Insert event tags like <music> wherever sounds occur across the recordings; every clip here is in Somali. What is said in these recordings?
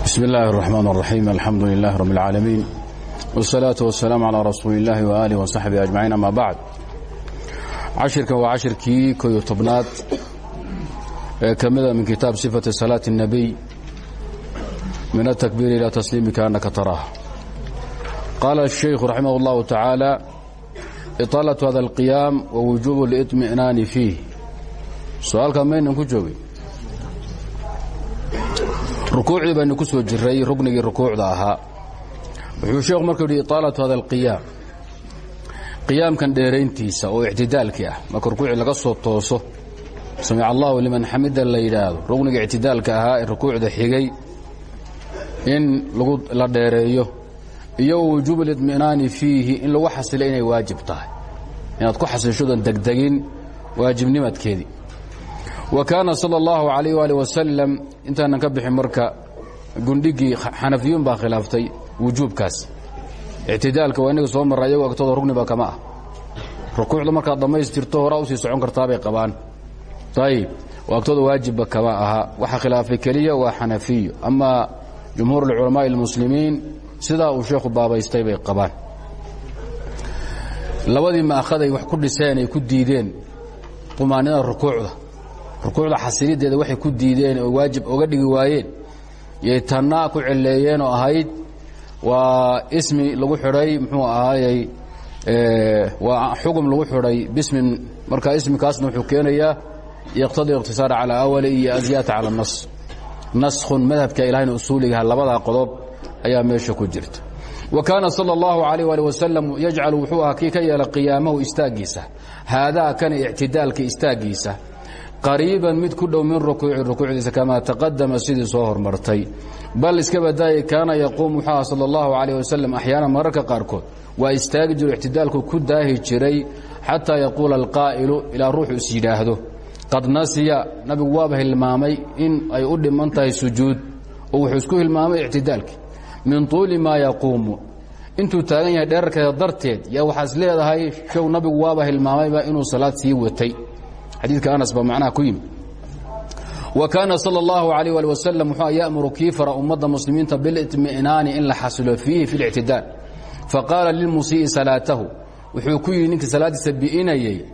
بسم الله الرحمن الرحيم الحمد لله رب العالمين والصلاة والسلام على رسول الله وآله وصحبه أجمعين أما بعد cashirkan waa cashirkii koyo tobnaad ee ka mida min kitaab sifati salaaة الnabiy min aلtakbiir ilى tasliimi kaannaka taraah qaala الشhaykhu raximah اllahu taعaalى iطaalaة hada اlqiyaam wawujuub اliطmi'naani fiih su-aalka maynan ku joogay rukuucdii baynu ku soo jiray ruknigii rukuucda ahaa wuxuu sheekhu markuu yidhi iطaalaةu hada اlqiyaam qiyaamkan dheerayntiisa oo ictidaalkii ah marka rukuucii laga soo tooso samic allahu liman xamida la yidhaahdo rugniga ictidaalka ahaa ee rukuucda xigay in la dheereeyo iyo wujuub اlidminaani fiihi in lagu xasilo inay waajib tahay inaad ku xasishodan degdegin waajibnimadkeedii wa kaana sala allahu calayh waali wasalam intaanan ka bixin marka gundhigii xanafiyuun baa khilaaftay wujuubkaas. Ictidaalka waa inaga soo marra ayago agtooda rugniba kama ah rukuucda markaad dhammaystirto horaa u sii socon kartaabay qabaan. Ayib oo agtooda waajibba kama aha. Waxa khilaafay keliya waa xanafiyo amaa jumhuur lculamaaءi اlmuslimiin sidaa uu sheekhu baabaystay bay qabaan. Labadii rukuucda xasilideeda waxay ku diideen oo waajib oga dhigi waayeen. Yay tannaa ku celeeyeen oo ahayd. Waa ismi lagu xidhay muxuu ahaayey waa xugum lagu xidhay bismin. Marka ismikaasna wuxuu keenayaa yaqtadii iqtisaara calaa awali iyo azyata cala nas. Naskhun madhabka ilahayna usuuligaha labadaa qodob ayaa meesha ku jirta. Wa kaana sala اllahu alayh ali wasalam yajcalu wuxuu ahaa kii ka yeela qiyaamahu istaaggiisa haadaa kana ictidaalka istaaggiisa qariiban mid ku dhow min rukuuci rukuucdiisa kamaa taqadama sidii soo hormartay. Bal iska badaayay kaana yaquum wuxuu aha sala allahu calayh wasalam axyaanan mararka qaarkood waa istaagi jiro ictidaalku ku daahi jiray xataa yaquula alqaa'ilu ilaa ruuxu is yidhaahdo. Qad nasiya nabigu waaba hilmaamay in ay u dhiman tahay sujuud. Oo wuxuu isku hilmaamay ictidaalkii min tuuli maa yaquumu. Intuu taagan yahay dheerarkeeda darteed yaa waxaas leedahay show nabigu waaba hilmaamayba inuu salaad sii watay xadiidka anas baa macnaha ku yimi wa kaana sal اllahu alayh ali wasalam wuxuu yamuru kii fara ummadda muslimiinta bilitminaani in la xasilo fiihi fi اlictidaal faqaala lilmusii'i salaatahu wuxuu ku yidhi ninkii salaaddiisa bi'inayey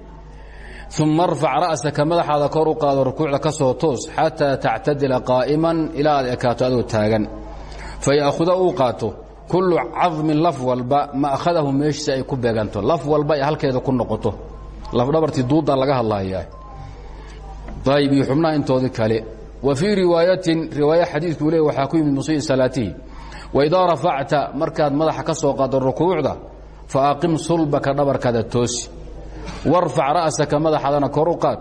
uma arfac ra'saka madaxaada kor u qaado rukuucda ka soo toos xataa tactadila qaa'iman ilaa aad ekaato adoo taagan. Faya'huda uu qaato kullu cadmin laf walba ma akhadahu meeshiisa ay ku beeganto laf walba ay halkeeda ku noqoto lafdhabartii duuddaa laga hadlayaa ayb iyo xubnaha intoodii kale. Wa fii riwaayatin riwaaya xadiidkuu leey waxaa ku yimid musii salaatihi waidaa rafacta markaad madaxa ka soo qaado rukuucda fa aqim sulbaka dhabarkaada toosi. Warfac ra'saka madaxaadana kor u qaad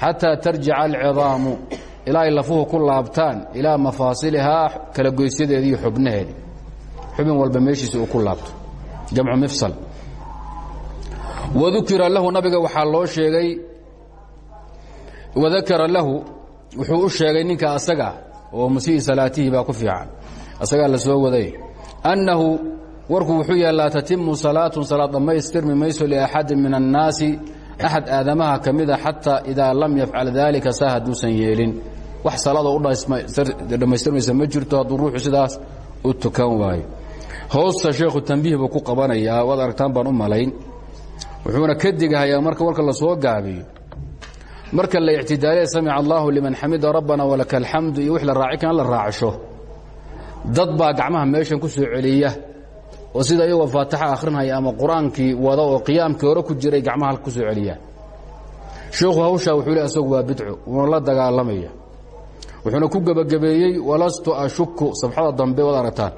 xataa tarjica alcidaamu ilaa ay lafuhu ku laabtaan ilaa mafaasilihaa kala goysyadeediiyo xubnaheedi xubin walba meeshiisa uu ku laabto. Jamcu mifsal wadukira lahu nabiga waxaa loo sheegay wadakara lahu wuxuu u sheegay ninka asaga oo musii salaatihi baa ku fiican asagaa la soo waday annahu warku wuxuu yahay laa tatimu salaatun salaad dhammaystirmi mayso liaxadin min annaasi axad aadamaha ka mida xataa idaa lam yafcal daalika saa hadduusan yeelin. Wax salaadoo u dhammaystirmaysa ma jirto hadduu ruuxu sidaas u tukan waayo. Hoosta sheekhu tambiih buu ku qabanayaa waad aragtaan baan u malayn wuxuuna ka digahayaa marka warka la soo gaabiyo. Marka la ictidaaliya samica allahu liman xamida rabbana walaka alxamdu iyo wix la raaci la raacsho dad baa gacmaha meeshan ku soo celiya oo sida iyagoo faatixa akhrinhaya ama qur'aankii wada oo qiyaamkii hore ku jiray gacmaha ku soo celiyaa sheikhu hawshaa wuxuu le asagu waa bidco wuuna la dagaalamaya. Wuxuuna ku gebagabeeyey walastu ashuku sabxada dambe waad aragtaan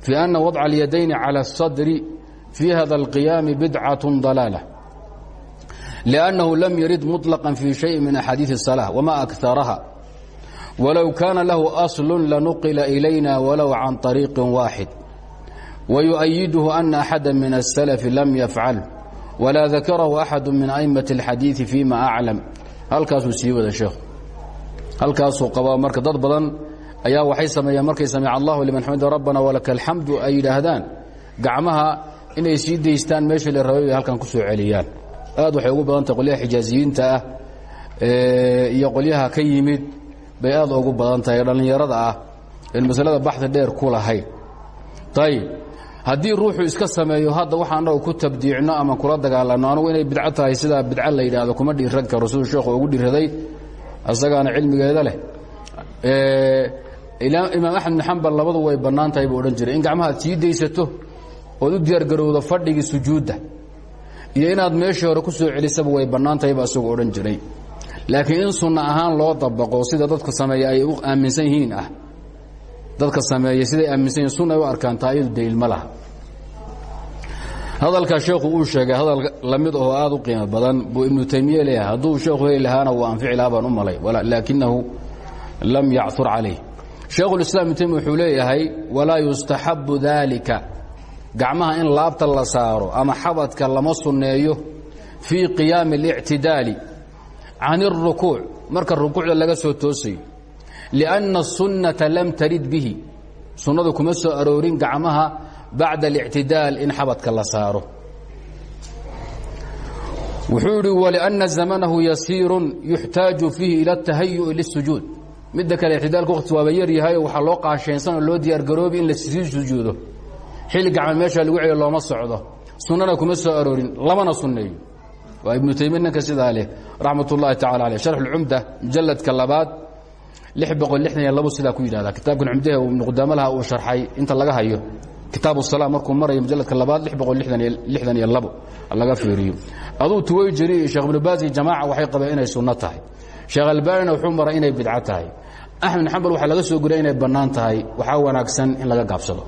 fii anna wadca alyadayni cala asadri fii hada alqiyaami bidcatun dalaala لأنه لم يرد مطلقا في شيء من أحاديث الصلاة وما أكثرها ولو كان له أصل لنقل إلينا ولو عن طريق واحد ويؤيده أن أحدا من السلف لم يفعل ولا ذكره أحد من أئمة الحديث فيما أعلم halkaasuu sii wada sheekhu halkaasuu qabaa marka dad badan ayaa waxay sameeyaan markay samica allahu liman xamida rabbana walaka alxamdu ay yidhaahdaan gacmaha inay sii daystaan meeshii la rabay bay halkan ku soo celiyaan. Aad waxay ugu badan tahay qolyaha xijaaziyiinta ah iyo qolyaha ka yimid bay aad ugu badan tahay dhallinyarada ah in masalada baxdi dheer ku lahayn. Ayib haddii ruuxu iska sameeyo hadda waxa annagu ku tabdiicno ama kula dagaalanno anugu inay bidco tahay sidaa bidco la yidhaahdo kuma dhiiran karo siduu sheekhu ugu dhiraday asagaana cilmigeeda leh. Imaam axmed bin xambal labadu way bannaan tahay buu odhan jiray. In gacmaha ad sii daysato ood u diyaargarowdo fadhigii sujuudda iyo inaad meeshii hore ku soo celisaba way bannaan tahay ba isagoo odhan jiray. Laakiin in sunno ahaan loo dabaqo sida dadka sameeya ay u aaminsan yihiin ah dadka sameeya siday aaminsan yihiin sunna ay u arkaan taa iyadu daliil ma sheekhu uu sheegay hadal la mid oo aad u qiimo badan buu ibnu taymiye leeyahay hadduu sheekhu heli lahaana wuu anfici lahaa baan u malay. Laakinahu lam yacur calayh. Sheekhulislaam ibnu taymiya wuxuu leeyahay walaa yustaxabu daalika gacmaha in laabta la saaro ama xabadka lama sunneeyo fii qiyaami اlictidaali can الrukuuc marka rukuucda laga soo toosayo liأnna الsunnata lam tarid bihi sunnadu kuma soo aroorin gacmaha bacda اlictidaal in xabadka la saaro wuxuu yidhi wliأnna zamanahu yasiiru yuxtaaju fiihi ilى الtahayuءi lلsujuud midda kale ictidaalka waqti waaba yar yahayo waxaa loo qaasheensanoo loo diyaar garoobi in lasii sujuudo xilli gacma meesha lagu celiyo looma socdo. Sunnana kuma soo aroorin lamana sunneeyo. Waa ibnu taymiya ninka sidaa leh raxmat ullahi tacala aleyh sharx ulcumda mujalladka labaad lix boqol lixdan iyo labo sidaa ku yidhahda kitaabkan cumdahe uu ibnu qudaamalaha uu sharxay inta laga hayo. Kitaabu salaa markuu marayo mujalladka labaad lix boqol lixdan iyo labo laga fiiriyo. Aduu tuway jiri sheekh ibnu baas iyo jamaaca waxay qabeen inay sunno tahay. Sheekh albaanina wuxuu maray inay bidco tahay. Axmed xambal waxaa laga soo guriya inay bannaan tahay. Waxaa wanaagsan in laga gaabsado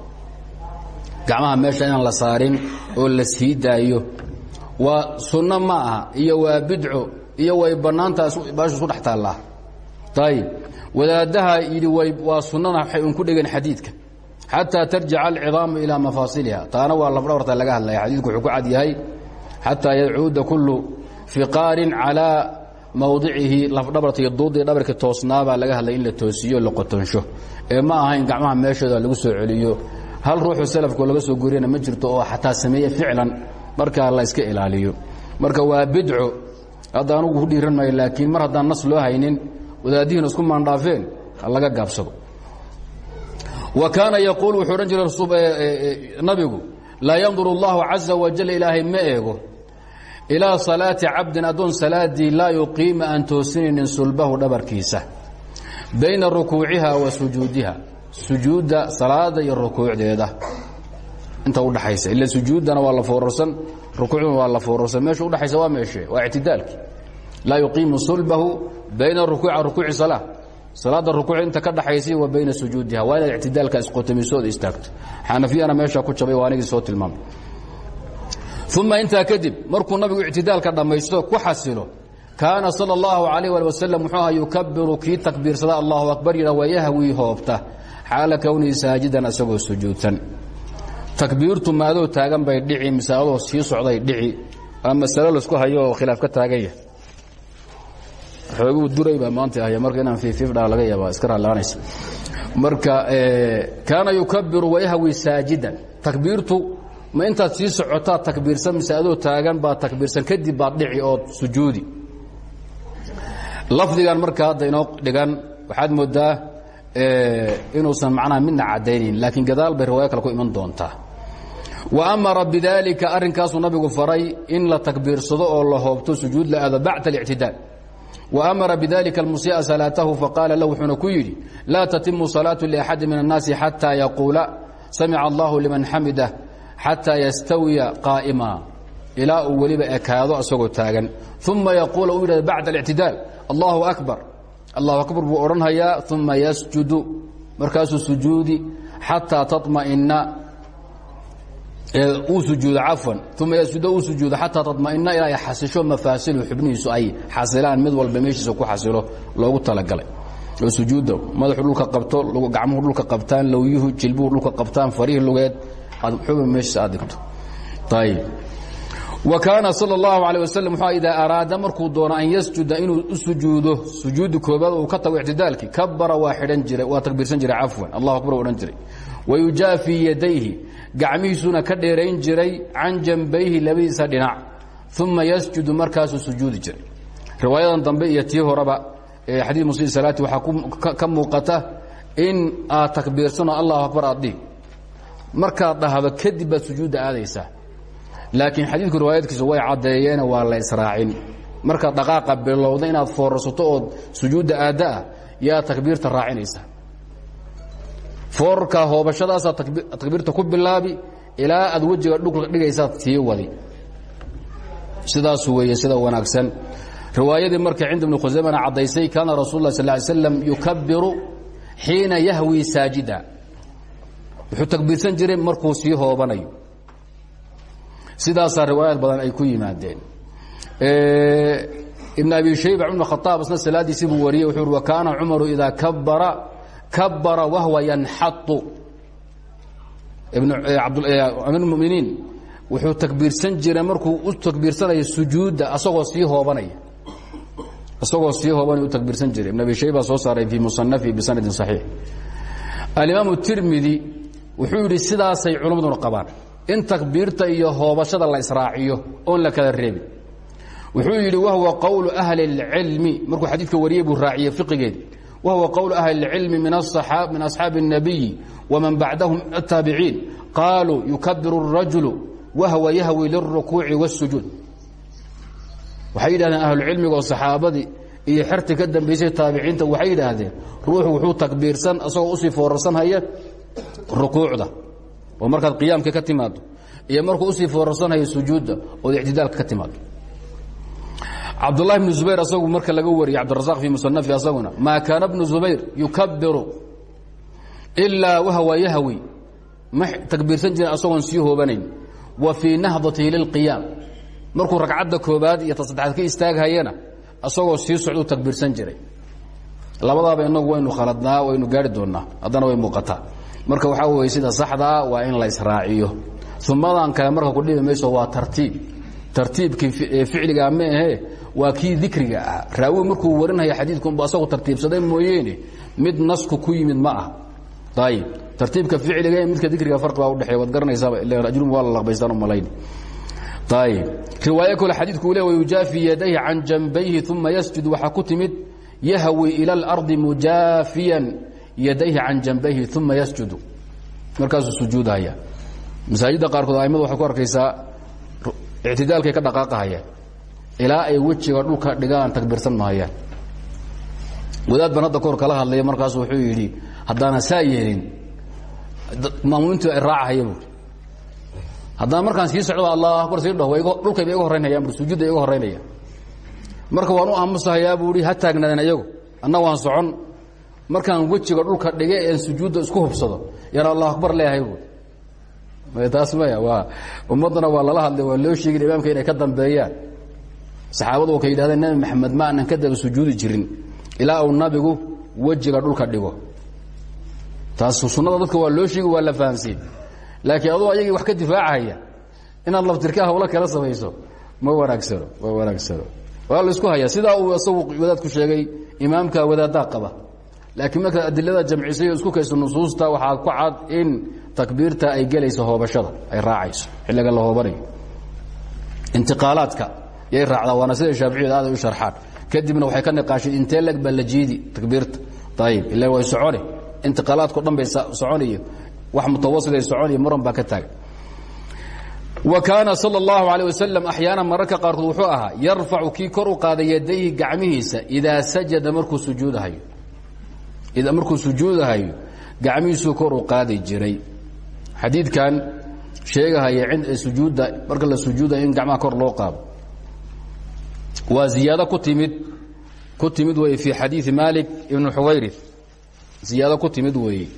gacmaha meesha inaan la saarin oo la sii daayo. Waa sunno ma aha iyo waa bidco iyo way bannaantaha baashu isku dhex taallaa. Ayib wadaaddaha yidhi waa sunnana waxay un ku dhegeen xadiidka. Xataa tarjica alcidaamu ilaa mafaasiliha. Taana waa lafdhabarta laga hadlaya xadiidku wuxuu ku cad yahay. Xataa yadcuuda kullu fiqaarin calaa mawdicihi lafdhabarta iyo duuddii dhabarkii toosnaabaa laga hadlaya in la toosiyo la qotonsho ee ma aha in gacmaha meeshooda lagu soo celiyo hal ruuxu salafkoo laga soo goriyana ma jirto oo xataa sameeye ficlan markaa la iska ilaaliyo. Marka waa bidco hadda anugu ku dhiiran maayo laakiin mar haddaan nas loo haynin wadaadihiina isku maandhaafeen ha laga gaabsado. Wa kaana yaquul wuxuu odhan jiray nabigu laa yanduru اllahu caza wajal ilaahay ma eego. Ilaa salaati cabdin addoon salaadii laa yuqiima aan toosinaynin sulbahu dhabarkiisa bayna rukuuciha wa sujuudiha sujuudda salaada iyo rukuucdeeda. Inta udhaxaysa ila sujuuddana waa la foorarsan rukuucduna waa la foorarsan. Meesha udhaxaysa waa meeshe waa ictidaalki. Laa yuqiimu sulbahu bayna rukuuca rukuuci salaa salaada rukuuc inta ka dhaxaysay wa bayna sujuudiha waa inaad ictidaalka isqotamisood istaagto. Xanafiyana ku jabay waa soo tilmaamay. Uma intaa kadib markuu nabigu ictidaalka dhammaysto ku xasilo. Kaana sal اllahu alayh ali waslm muxuu aha yukabiru kii takbiirsada allahu akbar xaala kownihi saajidan isagoo sujuudsan. Takbiirtu maadoo taagan bay dhici mise adoo sii socday dhici waa masalo la isku hayo oo khilaaf ka taagan yahay. Xooguu duray baa maanta ahya marka inaan fiifiifdhaa laga yaaba iska raallaanaysa. Marka kaana yukabiru wayahwi saajidan. Takbiirtu ma intaad sii socotaa takbiirsan mise adoo taagan baad takbiirsan kadib baad dhici ood sujuudi. Lafdigan marka hadda inoo dhigan waxaad moodaa inuusan macnaha midna caddaynayn laakiin gadaal bay riwaayo kale ku iman doontaa. Wa amara bidaalika arrinkaasuu nabigu faray in la takbiirsado oo la hoobto sujuud la aado bacda اlictidaal wa amara bidalika almusii'a salaatahu faqaala lahu wuxuuna ku yidhi laa tatimu salaatu liaxadi min annaasi xataa yaquula samica allahu liman xamidah xataa yastawiya qaa'ima ilaa uu weliba ekaado isagoo taagan. Uma yaquula uu yidhahda bacda allahu akbar allahu akbar buu odhanhayaa uma yasjudu. Markaasuu sujuudi xataa taطma'ina uu sujuudo cafwan. Uma yasjuda uu sujuudo xataa taطma'ina ilaa ay xasisho mafaasilu xubnihiisu ay xasilaan mid walba meeshiisa ku xasilo loogu talagalay. Oo sujuudda madaxu dhulka qabto gacmuhu dhulka qabtaan lowyuhu jilbuhu dhulka qabtaan farihii lugeed xubin meeshiisa aad dhigto. Ayb wa kaana sal اllahu alيه waslm wxuu idaa araada markuu doono an yasjuda inuu u sujuudo sujuudi koobaad uu ka tago ictidaalkii kabara waa xidhan jiray waa takbiirsan jiray cafwan allahu akbar odhan jiray wayujaafii yadayhi gacmihiisuna ka dheerayn jiray can jambayhi labadiisa dhinac uma yasjudu markaasuu sujuudi jiray riwaayadan dambe iyo tii horeba xadiid muslim salaati waxaa ka muuqata in aad takbiirsanoo allahu akbar aad dhihi markaad dhahdo kadib baad sujuudda aadaysaa laakiin xadiidku riwaayadkiisu way caddeeyeene waa la israacin. Markaad dhaqaaqa bilowda inaad foorarsato ood sujuudda aadda ah yaa takbiirta raacinaysa. Foorarkaa hoobashadaasaa takbiirta ku bilaabi ilaa aad wejiga dhulka dhigaysaad sii wadi. Sidaas weeye sida wanaagsan. Riwaayadii marka cinda ibni khusaymana caddaysay kaana rasul lah sal ly slam yukabiru xiina yahwi saajida. Wuxuu takbiirsan jiray markuu sii hoobanayo sidaasaa riwaayaad badan ay ku yimaadeen. Ibn abi shayba cumar khaaab isna salaadiisii buu wariyey wuxuu uhi wakaana cumaru idaa kabara kabara wahwa yanxatu amir muminiin wuxuu takbiirsan jiray markuu u takbiirsanayo sujuudda asagoo sii hoobanaya. Isagoo sii hoobanaya u takbiirsan jiray. Ibn abi shayba soo saaray fii musanafi bisanadin saxiix. Alimaamu tirmidi wuxuu yidhi sidaasay culammaduna qabaan in takbiirta iyo hoobashada la israaciyo oon la kala reebin wuxuu yidhi wahwa qowlu ahli اlcilmi markuu xadiidka wariyey buu raaciyey fiqigeedi wahwa qowlu ahli اlcilmi min asxaabi الnabiyi waman bacdahum min الtaabiciin qaaluu yukabiru الrajulu wahwa yahwi lلrukuuci wالsujuud waxay yidhahdeen ahlucilmiga oo saxaabadii iyo xerti ka dambaysay taabiciinta waxay yidhaahdeen ruuxu wuxuu takbiirsan asagoo usii foorarsanhaya rukuucda oo markaad qiyaamka ka timaado iyo markuu u sii foorarsanhayo sujuudda ood ictidaalka ka timaado cabdulahi bnu zubayr asagu marka laga wariyey cabdirazaq fii musanafi asaguna maa kaana bnu zubayr yukabiru ilaa wahwa yahwi. Ma takbiirsan jirin asagoon sii hoobanayn. Wa fii nahdatihi lilqiyaam markuu ragcadda koobaad iyo ta saddexaad ka istaaghayana asagoo sii socduu takbiirsan jiray. Labadaaba inagu waynu khaladnaa waynu gaari doonnaa haddana way muuqataa marka waxaa weye sida saxdaa waa in la israaciyo. Umadan kale marka kudhibi mayso waa tartiib. Tartiibkii ficliga ma ahe waa kii dikriga ah. Raawi markuu warinaya xadiidkunbu asagu tartiibsaday mooyeene. Mid nasku ku yimid ma ah ayib tartiibka ficliga midka dikriga farqi baa udhexeey waad garanaysaaba ajrum waa la laqbaystaan umalayn ayib riwaayo kale xadiidku le wayujaafi yadayhi can janbayhi uma yasjud waxaa ku yahwi ila اlardi mujaafiyan yadayhi can janbayhi uma yasjudu. Markaasuu sujuudhaya masaajidda qaarkood aimadu waxay ku arkaysaa ictidaalkay ka dhaqaaqahayaan. Ilaa ay wejiga dhulka dhigaan takbiirsan mahayaan wadaad ban hadda kahor kala hadlaya markaasu wuxuu yidhi haddaana saa yeelin maamuumintu ay raacahaya buui haddana markaan sii socdo allah akbar sii dhaho dhulkayba iga horraynayaan bu sujuudda iga horraynaya marka waan u aamusahayaa buu hi ha taagnaadeen iyagu anna waan socon markaan wejiga dhulka dhige een sujuudda isku hubsado yaan allah akbar leeyahay buui taas maya waa ummaddana waa lala hadlay waa loo sheegin imaamka inay ka dambeeyaan. Saxaabadu ka yidhahdeen nebi maxamed ma aanan ka daba sujuudi jirin ilaa uu nabigu wejiga dhulka dhigo. Taas sunnada dadka waa loo sheegi waa la fahamsiin. Laakiin aduu ayagii wax ka difaacahaya inaad laftirka hawlo kala samayso ma wanaagsano ma wanaagsano waa la isku hayaa. Sidaa uu isagu wadaadku sheegay imaamka wadaaddaa qaba laakiin markaad adilada jamcisay oo isku kayso nusuusta waxaa ku cad in takbiirta ay gelayso hoobashada ay raacayso xilliga la hoobanayo intiqaalaadka yay raacdaa waana sida shaaficiyadu aaday u sharxaan kadibna waxay ka niqaasheen intee leg baa la jiidi takbiirta ayib ila way socone intiqaalaadko dhan bay soconayo wax mutawasiday soconaya muran baa ka taagan wa kaana sal اllahu alيه wasalam axyaana mararka qaarkood wuxuu ahaa yarfacu kii kor u qaada yadayhi gacmihiisa idaa sajada markuu sujuudahayo markuu sujuudahayo gacmihiisuu kor u qaadi jiray. Xadiidkan sheegahaya sujuudda marka la sujuudayo in gacmaha kor loo qaado waa ziyaado ku timid ku timid weye fii xadiidi malik ibn xuwayri ziyaado ku timid weeye.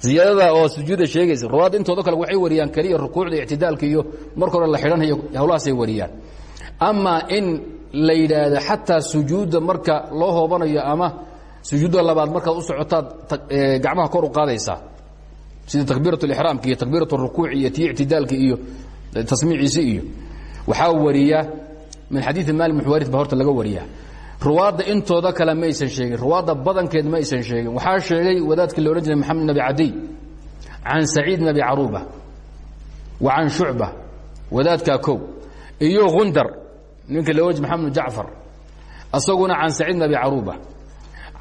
Ziyaadada oo sujuudda sheegaysa ruwaadda intooda kale waxay wariyaan keliya rukuucda ictidaalka iyo marka hore la xidhanhayo hawlahaasay wariyaan. Amaa in la yidhaahdo xataa sujuudda marka loo hoobanayo ama sujuudda labaad markaad u socotaad gacmaha kor u qaadaysaa sida takbiirat اlixraamka iyo takbiirat اrukuuci iyo tii ictidaalka iyo tasmiiciisi iyo waxaa wariya min xadiidi malik bn xuwarit ba horta laga wariya. Ruwaadda intooda kale ma aysan sheegin ruwaadda badankeed ma aysan sheegin. Waxaa sheegay wadaadkii la odhan jiray maxamed bn abi cadiy can saciid bn abi caruuba wa can shucba wadaadkaa kow iyo gundar ninka la ohan jir maxamed jacfar isaguna can saciid bn abi caruuba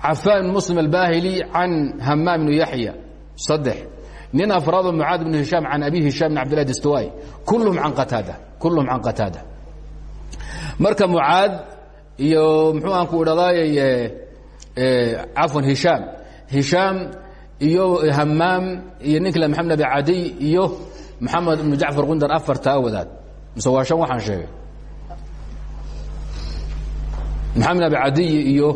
cafaan bn muslim albahili can hamaam bnu yaxya saddex. Nin afraado mucaad bnu hishaam can abi hishaam bn abdillah distawai kulluhum can qataada kulluhum can qataada. Marka mucaad iyo muxuu aan ku idhadaayay cafwan hishaam hishaam iyo hamaam iyo nin kale maxamed abi cadiy iyo maxamed ibnu jacfar qundar afartaa wadaad mise waa shan waxaan sheegay. Maxamed abi cadiy iyo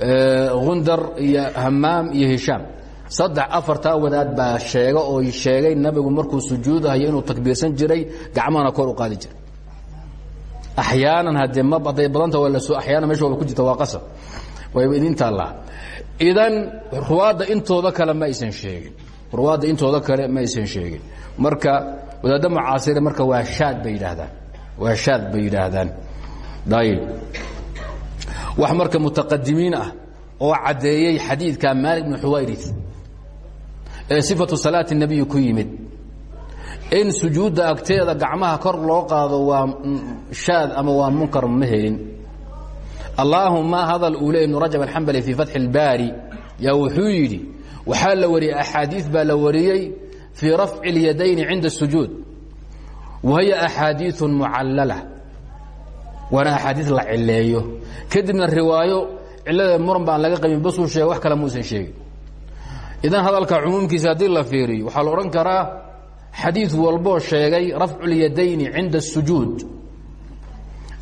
gundar iyo hamaam iyo hishaam saddex afartaa wadaad baa sheega oo sheegay nabigu markuu sujuudahayo inuu takbiirsan jiray gacmahana kor u qaadi jiray. Axyaanan haddee ma haday badanta waa la soo axyaana meesha waba ku jirta waa qasab. Wayba idin taallaa idan ruwaadda intooda kale ma aysan sheegin. Ruwaadda intooda kale ma aysan sheegin. Marka wadaadda mucaasire marka waa shaad bay yidhaahdaan. Waa shaad bay yidhaahdaan. Ayib wax marka mutaqadimiin ah oo caddeeyey xadiidka maalik bn xuwayris ee sifatu salaati nebiyi ku yimid in sujuudda agteeda gacmaha kor loo qaado waa shaad ama waa munkar ma helin allaahuma hadal uu le ibnu rajab alxambali fii fatxi اlbaari yaa wuxuu yidhi waxaa la wariyey axaadiid baa la wariyey fii rafci اlyadayni cinda الsujuud wa hiya axaadiiثu mucallala waana axaadiid la cileeyo kadibna riwaayo ciladeed muran baan laga qabin basuu sheegay wax kale muusan sheegin idan hadalka cumuumkiisa haddii la fiiriyo waxaa la odhan karaa xadiid walboo sheegay rafcu اlyadayni cinda الsujuud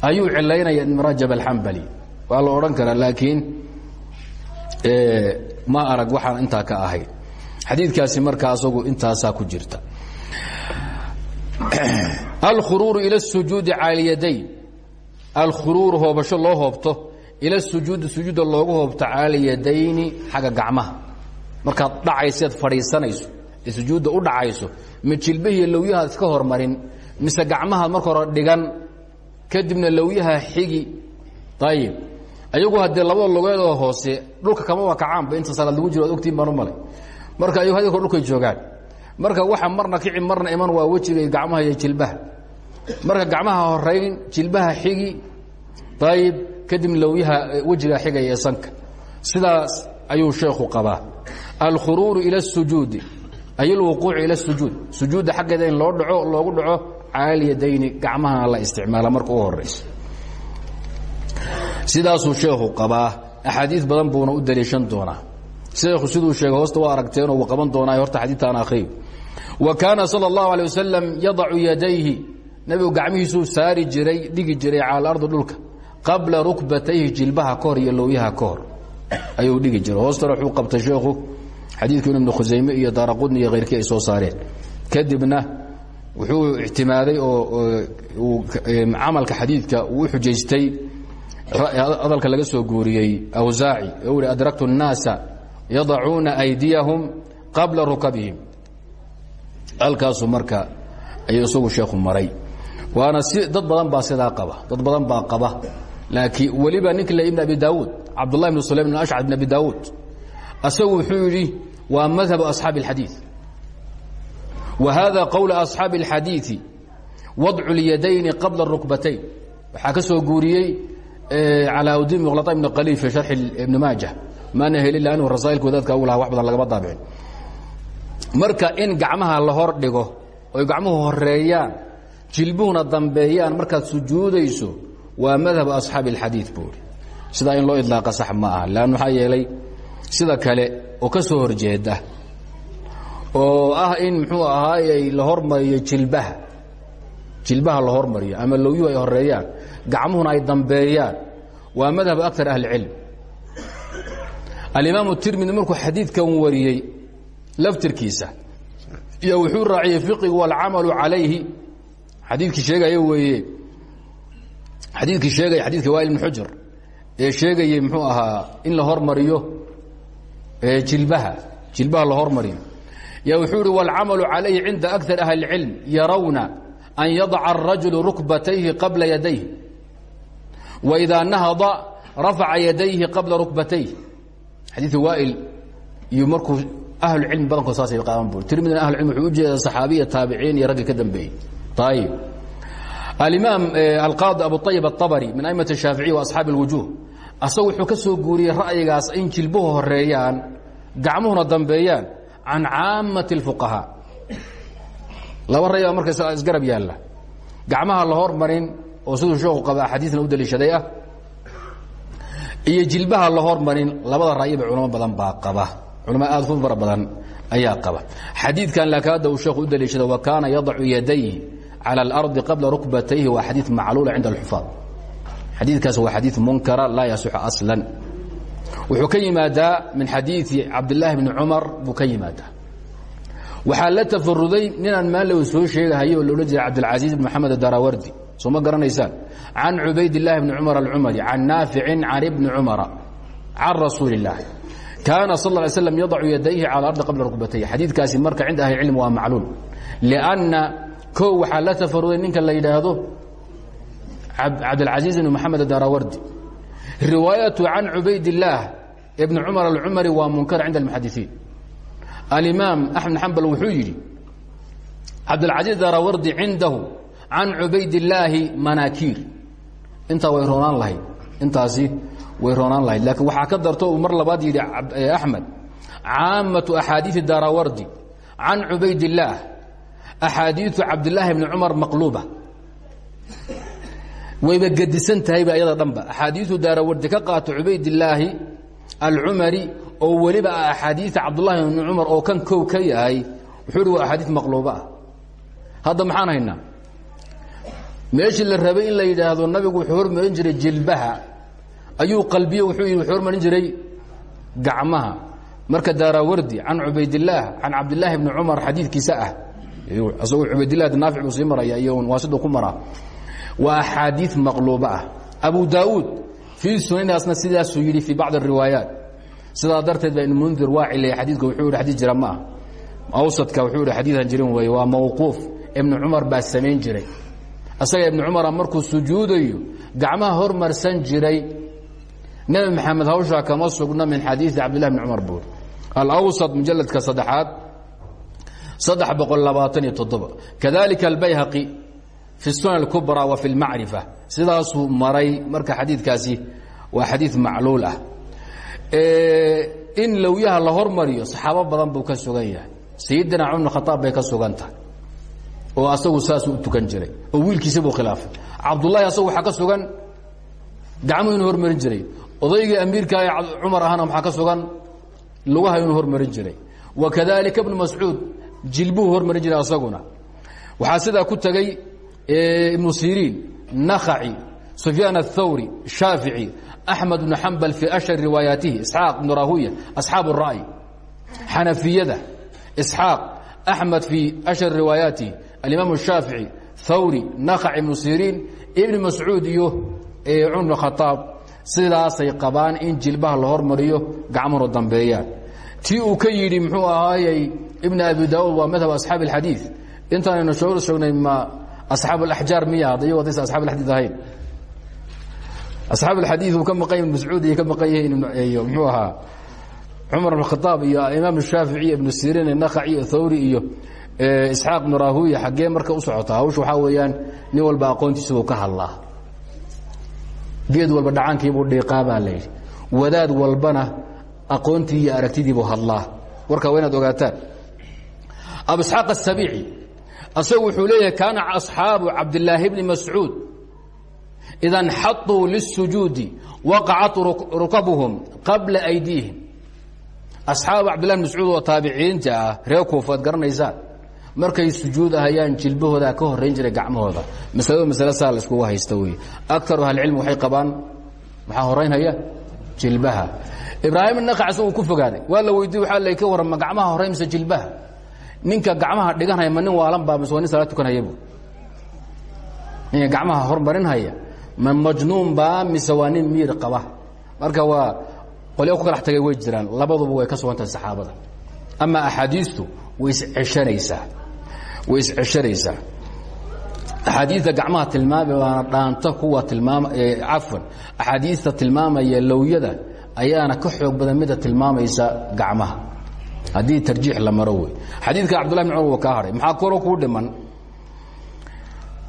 ayuu cilaynaya ibn rajab alxambali waa la odhan karaa laakiin ma arag waxaan intaa ka ahayn xadiidkaasi marka asagu intaasaa ku jirta <clears throat> alkhuruuru ila الsujuudi cala اlyadayn alkhuruur hoobasho loo hoobto ila sujuudi sujuudda loogu hoobto cala اlyadayni xagga gacmaha. Markaad dhacayseed fadhiisanayso ee sujuudda u dhacayso ma jilbahiiyo lowyahaad iska hormarin mise gacmahaad marka hore dhigan kadibna lowyaha xigi. Ayib ayagu haddee labada logeedoo hoose dhulka kama wakacaanba inta salaad lagu jiro ad ogtiin baan u malay. Marka ayagu haddii kor dhulkay joogaan. Waxa marna kici marna iman waa wejiga gacmaha iyo jilbaha marka gacmaha horayn jilbaha xigi ayib kadib lowyaha wejiga xigaya ee sanka sidaas ayuu sheekhu qabaa alkhuruuru ila الsujuudi ay اlwuquuci ila الsujuud sujuudda xaggeeda in loo dhaco loogu dhaco caalyadayni gacmahana la isticmaala marka u horaysa sidaasuu sheekhu qabaa axaadiid badan buuna u daliishan doonaa sheekhu siduu sheegay hoosta waa aragteenoo wuu qaban doonaa horta xadiidtaan akhriyo wa kaana salى الlahu عalيه wasalam yadacu yadayhi nebigu gacmihiisuu saari jiray dhigi jiray cala dhulka qabla rukbatayhi jilbaha ka hor iyo lowyaha ka ayuu dhigi jiray. Hoostana wuxuu qabtay sheekhu xadiidku in ibnu khusayme iyo daaraqudni iyo khayrkii ay soo saareen. Kadibna wuxuu ictimaaday oo camalka xadiidka uu xujaystay hadalka laga soo guuriyey awsaaci oo uhi adraktu الnaasa yadacuuna aydiyahum qabla rukabihim. Halkaasuu marka ayuu isagu sheekhu maray waana si dad badan baa sidaa qaba dad badan baa qaba laakiin weliba ninka le ibn abi daawuud cabdullah ibn sulaym ibn ashcad ibn abi daawuud asagu wuxuu yidhi waa madhabu asxaabi اlxadiiث wa hada qowla asxaabi اlxadiiثi wadcu اlyadayni qabla الrukbatayn waxaa ka soo guuriyey calaaudin muqlata ibn qaliil fi sharxi ibn maaja maana helin lanhu rasaa'ilka wadaadka u lahaa wax badan lagama daabicin marka in gacmaha la hor dhigo oy gacmuhu horeeyaan jilbuhuna dambeeye markaad sujuudayso waa madhabu asxaabi اlxadii buui sidaa in loo idlaaqa sax ma aha lann waxaa yeelay sida kale oo ka soo horjeeda oo ah in muxuu ahaayey la hormariyo jilbaha. Jilbaha la hormariyo ama lowyuhu ay horeeyaan gacmuhuna ay dambeeyaan waa madhabu akar ahlicilm alimaam tirmidi markuu xadiidkan wariyey laftirkiisa iyo wuxuu raaciyey fiqigu walcamalu calayhi xadiidkii sheegaya weeye xadiidkii sheegaya xadidka wail ibn xujr ee sheegayey muxuu ahaa in la hormariyo jilbaha jilbaha la hormariyo ya wuxuu ihi wاlcamalu calayhi cinda akar ahli اcilm yarawna an yadaca الrajulu rukbatayhi qabla yadayh wإidaa nahada rafaca yadayhi qabla rukbatayh xadiidka waail iyo markuu ahlucilmi badankood saasay qaaban bur tirmidina ahlucilm wuxuu ujeeda saxaabiya taabiciin iyo ragga ka dambeeyey ayib alimaam alqaadi abu ayib aلطabri min aimة الshaaficiي وaصxaabi اlwujuh asagu wuxuu ka soo guuriyey ra'yigaas in jilbuhu horeeyaan gacmuhuna dambeeyaan can caamati اlfuqahaa laba ray baa marka isgarab yaalla gacmaha la hormarin oo siduu sheekhu qaba axaadiisna u daliishaday ah iyo jilbaha la hormarin labada ra'yiba culamo badan baa qaba culamo aad ku fara badan ayaa qaba xadiidkan laakiin hadda uu sheekhu u daliishada wa kaana yadacu yadayhi calى اlardi qabla rukbatayhi waa xadiid macluula cinda اlxufaad xadiidkaas waa xadiid munkara laa yasixu aslan wuxuu ka yimaadaa min xadiidi cabdillaahi bni cumar buu ka yimaadaa waxaa la tafaruday ninaan maalow soo sheegahayo oo laodhan jiray cabdilcasiiz bn maxamed adarawardi soo ma garanaysaan can cubaydillaahi bni cumar alcumari can naaficin can ibni cumara can rasuuli اllaah kaana sal ly slam yadacu yadayhi cala ardi qabla rukbatayhi xadiidkaasi marka cinda ahli cilmi waa macluul lianna kow waxaa la tafaruday ninka la yidhaahdo cabdilcasiiz bn maxamed adarawardi riwaayatu can cubaydillaah ibni cumar alcumari waa munkar cinda almuxadisiin alimaam axmed xambal wuxuu yidhi cabdilcasiiz darawardi cindahu can cubaydillaahi manaakiir. Intaa way roonaan lahayd. Intaasi way roonaan lahayd. Laakiin waxaa ka darto mar labaad yidhi axmed caamatu axaadiii darawardi can cubaydillaah axaadiiu cabdilaahi bni cumar maqluuba wayba gedisan tahayba iyada dhanba axaadiiu daarawardi ka qaato cubaydillaahi alcumari oo weliba ah axaadiia cabdulahi bni cumar oo kan kow ka yahay wuxuu hi waa axaadii maqluuba ah hadda maxaan haynaa meeshii la rabay in la yidhaahdo nabigu wuxuu hormarin jiray jilbaha ayuu qalbiye wuxuu yidhi wuxuu hormarin jiray gacmaha marka daarawardi can cubaydillaah can cabdilaahi bni cumar xadiidkiisa ah isagoo cubaydilah naafic buu sii maraya iyo waasiduu ku maraa. Waa axaadii maqluuba ah. Abu daauud fii sunanaasna sidaasuu yidhi fii bacd الriwaayaat sidaa darteed ba mundir waa cilay xadiidka wuxuu yidhi xadiid jira ma ah. Awsadka wuxuu yidhi xadiidan jirin weeye waa mawquuf. Ibnu cumar baa samayn jiray. Asaga ibnu cumara markuu sujuudayo gacmaha hormarsan jiray. Nebi maxamed hawshaa kama sugna min xadiidi cabdillahi bni cumar buur alawsad mujaladka saddexaad saddex boqol labaatan iyo toddoba kadalika albayhaqi fi sunan اlkubra wa fi اlmacrifa sidaasuu maray marka xadiidkaasi waa xadiid macluul ah. In lowyaha la hormariyo saxaabo badan buu ka sugan yahay. Sayidina cumar bn khaaab bay ka sugan tahay. Oo asagu saasuu u tukan jiray. Oo wiilkiisa buu khilaafay. Cabdullahi asagu waxaa ka sugan. Gacmuhu inuu hormarin jiray. Odaygii amiirka ee cumar ahana maxaa ka sugan? Lugaha inuu hormarin jiray. Wa kadalika bnu mascuud jilbuhu hormarin jiray asaguna waxaa sidaa ku tegey ibnu siriin nakhaci sufyaan aلthawri shaafici axmed bnu xambal fii ashhar riwaayaatihi isxaaq ibnu rahuya asxaab الra'y xanafiyada isxaaq axmed fii ashhar riwaayaatihi alimaam الshaafici thawri nakhac ibnu siriin ibni mascuud iyo cumar bn khaaab sidaasay qabaan in jilbaha la hormariyo gacmuhuna dambeeyaan tii uu ka yidhi muxuu ahaayey ibn abi daauud waa madhab asxaabi اlxadiid intaanaynu shoor joognay ma asxaab alaxjaar miya hadday wadaysa asxab alxadiid ahayn. Asxaab alxadiid uu ka yahi ibn mascuud iyo ka maqan yihiin iyo muxuu ahaa cumar bn khaaab iyo imaam shaafici ibnu siriin nakhaci iyo thawri iyo isxaaq bnu rahuya xaggee marka u socota hawsha waxaa weeyaan nin walba aqoontiisa buu ka hadlaa. Geed walba dhacaankiibuu dhiiqaa baa layidhi wadaad walbana aqoontii iyo aragtidiibuu hadlaa. Warkaa waa ogaataan. Abu isxaaq asabiici asagu wuxuu leeyahay kaana asxaabu cabdilaahi bni mascuud ida nxaطuu liلsujuudi waqacat rukabuhum qabla aydiihim. Asxaabu cabdillahi bn mascuud oo taabiciinta ah reer kuufaad markay sujuud ahayaan jilbahoodaa ka horayn jiray gacmahooda. Masaladu masale saa la iskugu haysta wey akaru ahlicilmi waxay qabaan maxaa horaynhaya jilbaha ibraahim nakac isaguu ku fogaaday. Waa la weydiye waxaa la ka warran ma gacmaha horay mise jilbaha. Ninka gacmaha dhiganhaya ma nin waalan baa mise waa nin salaad tukanhayabu ninka gacmaha hormarinhaya ma majnuun baa mise waa nin miir qaba. Marka waa qolyo ku kalax tagay way jiraan. Labaduba way ka sugan tahay saxaabada. Ama axaadiistu way isceshanaysaa way isceshanaysaa axaadiista gacmaha tilmaamay waana dhaanta kuwa tilmaama cafwan. Axaadiista tilmaamaya lowyada ayaana ka xoog badan mida tilmaamaysa gacmaha haddii tarjiix la maro wey xadiidka cabdullahi bn cumar wa kaa hadhay maxaa kaloo kuu dhiman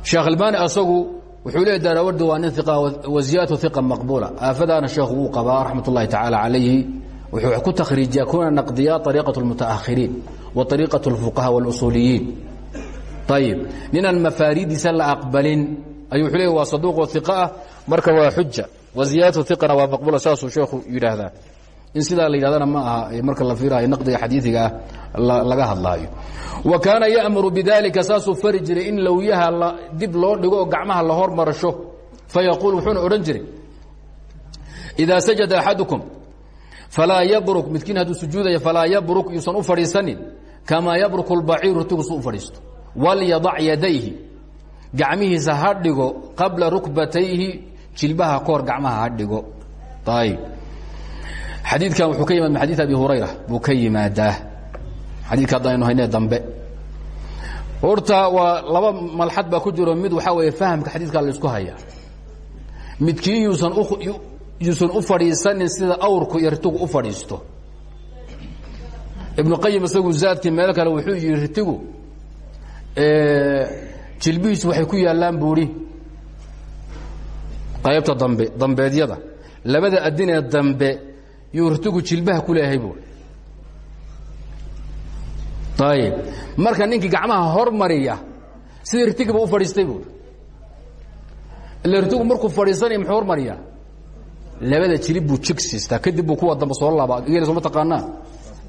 sheekh albani asagu wuxuu leey daarawardi waa nin iqa wa ziyaadatu iqa maqbuula aafadaana sheekhu wuu qabaa raxmat ullahi tacaala calayhi wuxuu ku takhriijiyaa kuna naqdiyaa ariiqaة اlmutaakhiriin wa ariiqaة اlfuqaha wاlusuuliyiin ayib ninaan mafaaridiisa la aqbalin ayuu wuxuu leey waa saduuqoo iqa ah marka waa xuja wa ziyaadatu iqana waa maqbuula saasuu sheekhu yidhaahdaa in sidaa la yidhahdana ma aha marka la fiirayo naqdiga xadiiiga ah laga hadlaayo wa kaana ya'muru bidalika saasuu fari in lowyaha dib loo dhigo gacmaha la hormarsho fayaquul wuxuuna odhan jiray idaa sajada axadukum falaa yabruk midkiin hadduu sujuudaya falaa yabruk yuusan u fadhiisanin kamaa yabruku اlbaciiru rtigu su u yadayhi gacmihiisa ha qabla rukbatayhi jilbaha kahor gacmaha ha dhigo. Ayb xadiidkan wuxuu ka yimaad min xadiid abi hurayra buu ka yimaadaa. Xadiidka haddaynu hayne dambe. Horta waa laba malxad baa ku jiro mid waxaa weeye fahamka xadiidkaa la isku haya. Midkiin yuusan yuusan u fadhiisanin sida awrku iyo ritigu u fadhiisto. Ibnu qayim isagu zaadkii meel kale wuxuu yihi ritigu jilbihiisu waxay ku yaallaan buuri qaybta dambe dambeedyada. Labada adinee dambe yuu ritigu jilbaha ku leeyahay buuri ayib marka ninkii gacmaha hormariya sidii ritigiiba u fadhiistay buuri ila ritigu markuu fadhiisanaya muxuu hormariyaa labada jilib buu jig siistaa. Kadib buu kuwa dambe soo laabaa. Geel soo ma taqaanaa?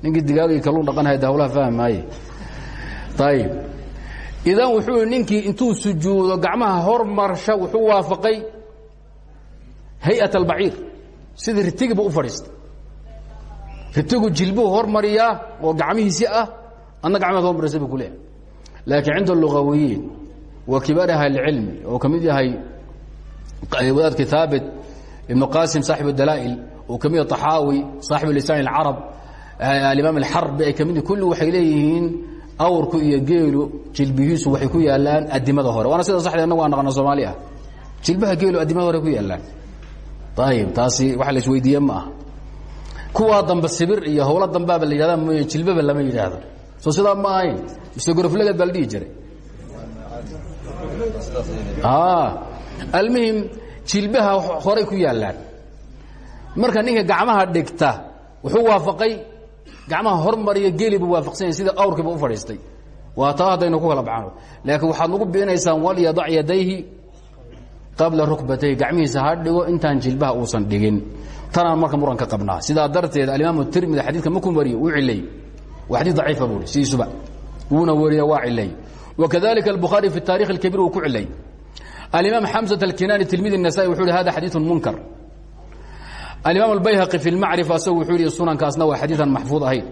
Ninkii digaagii kaluu dhaqanhaya dawlaha fahmi maaye ayib idan wuxuu ninkii intuu sujuudo gacmaha hormarsha wuxuu waafaqay hay'at albaciir sidii ritigiiba u fadhiistay. Ritigu jilbuu hormariyaa oo gacmihiisi ah adna gacmaad hormarisa bu kuleehay laakiin cinda lugawiyiin wa kibaar ahlicilmi oo ka mid yahay wadaadkii haabit ibnu qasim saaxib dalaa'il uu ka mid yahay طaxaawi saaxibu lisaan اlcarab alimaam alxarbi ay ka mid kulli waxay leeyihiin awrku iyo geelu jilbihiisu waxay ku yaalaan adimada hore. Waana sida saxda inagu aan naqano soomaali ah jilbaha geelu adimada hore ku yaalaan ayib taasi waxa la isweydiiye ma aha. Kuwaa dambe sibir iyo howlo dambaaba la yidhahda mooye jilbaba lama yidhaahdo. Soo sidaa ma ahayn mise goroflegeed baa la dhihi jiray. Almuhim jilbaha horay ku yaallaan. Marka ninka gacmaha dhigta wuxuu waafaqay gacmaha hormariyo geli buu waafaqsanya sida awrkiiba u fadhiistay. Waa taa haddaynu ku kala baxano laakiin waxaad nagu biinaysaan walyadac yadayhi qabla rukbatayhi gacmihiisa ha dhigo intaan jilbaha uusan dhigin tanaan marka muran ka qabnaa sidaa darteed alimaam tirmidi xadiidka markuu mariyo uu cileey waa xadiid daciifa buuri sidiisuba wuuna wariya waa cileey wakadalika albukhaari fi taarikh اlkabiir uu ku cileey alimaam xamsat alkinaani tilmid الnasa'i wuxuu hi hada xadiiثu munkar alimaam albayhaqi fi lmacrifa asagu wuxuu yihi sunankaasna waa xadiidan maxfuud ahayn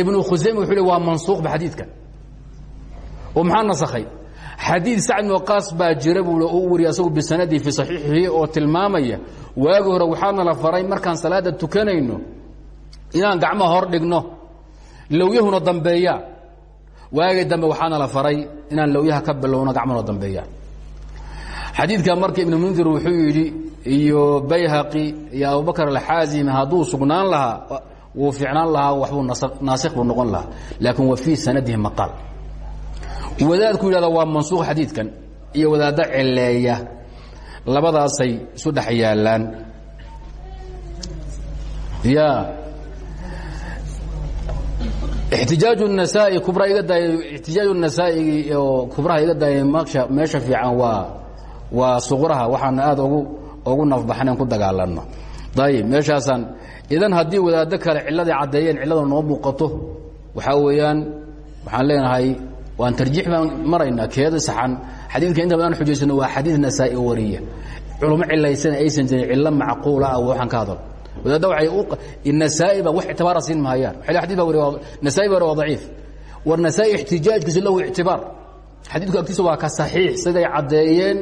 ibnu khusayme wuxuu hi waa mansuuqba xadiidkan oo maxaa nasakhay xadiid sacd ibn waqaas baa jira buu u wariya asagu bisanadii fi saxiixihi oo tilmaamaya. Waagi hore waxaana la faray markaan salaada tukanayno inaan gacmaha hor dhigno lowyahuna dambeeyaan waagii dambe waxaana la faray inaan lowyaha ka bilowno gacmahuna dambeeyaan xadiidka marka ibnu mundir wuxuu yidhi iyo bayhaqi iyo abubakr alxaazimi hadduu sugnaan lahaa wuu fiicnaan lahaa waxbuu naasikh buu noqon lahaa laakiin wa fii sanadihi maqaal wadaadku yidhahda waa mansuuq xadiidkan iyo wadaaddo cileeya labadaasay isu dhex yaallaan ya ixtijaaj النasaa'i kubra iga daay ixtijaaj الnasaa'igi oo kubraha iga daaya meesha meesha fiican waa waa suqraha waxaana aad ugu ugu nafbaxnayn ku dagaalanno ayib meeshaasaan idan haddii wadaaddo kale cilladay caddeeyeen cillada noo muuqato waxaa weeyaan waxaan leenahay waan tarjiix baan maraynaa keeda saxan. Xadiidka inta badan xujaysano waa xadiid nasaa'i wariya culummo cilaysana aysan jirin cillo macquula ah waxaan ka hadal. Wadaadda waxay nasaa'i ba wax ictibaara siin mahayaan waxay xadid baa wariya nasaa'i baa waa daciif. War nasaa'i ixtijaajkiisa lahu ictibaar. Xadiidku agtiisa waa ka saxiix siday caddeeyeen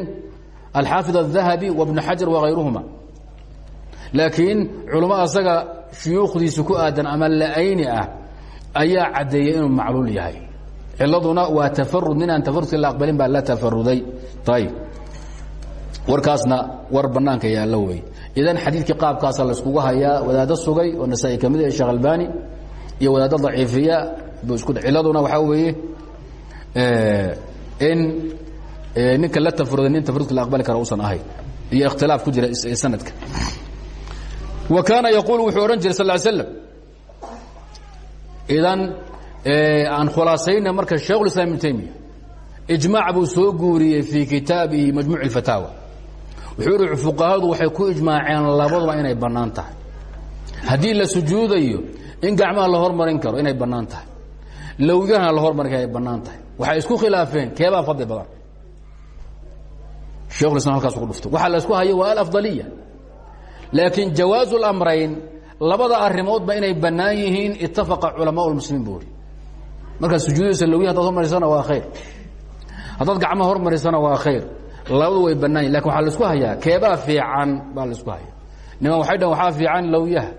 alxaafid الdahabi wabnu xajar wakayruhuma laakiin culummo asaga shuyuukhdiisa ku aadan ama la-ayni ah ayaa caddeeyey inuu macluul yahay ciladuna waa tafarud nin aan tafarudka la aqbalin baa la tafaruday ayb warkaasna war banaanka yaallo wey. Idan xadiidkii qaabkaasa layskugu hayaa wadaaddo sugay oo nasaa-i ka mid ah sheekh albani iyo wadaaddo daciifiya ciladuna waxaa weeye in ninka la tafruday nin tafrudka la aqbali kara usan ahayn. Iyo ikhtilaaf ku jira sanadka. Wa kaana yaquul wuxuu odhan jiray sal slam idan aan khulaasayna marka shaikhulislam ibnu taymiya ijmaac buu soo guuriyey fii kitaabihi majmuuc اfataawa wuxuu ihi fuqahadu waxay ku ijmaaceen labaduba inay bannaan tahay haddii la sujuudayo in gacmaha la hormarin karo inay bannaan tahay lowyahana la hormarin karo ay bannaan tahay waxay isku khilaafeen keebaa fadli badan shekhulislam halkaas ku dhufto waxaa la isku hayo waa alafdaliya laakiin jawaazu اlamrayn labada arrimoodba inay bannaan yihiin itafaqa culamaa اlmuslimiin buu ihi markaad sujuudaysa lowya hadaad hormarisana waa khayr. Haddaad gacmaha hormarisana waa khayr. Labadu way bannaan yihiin laakiin waxaa la isku hayaa. Keebaa fiican baa la isku haya niman waxay dhahn waxaa fiican lowyaha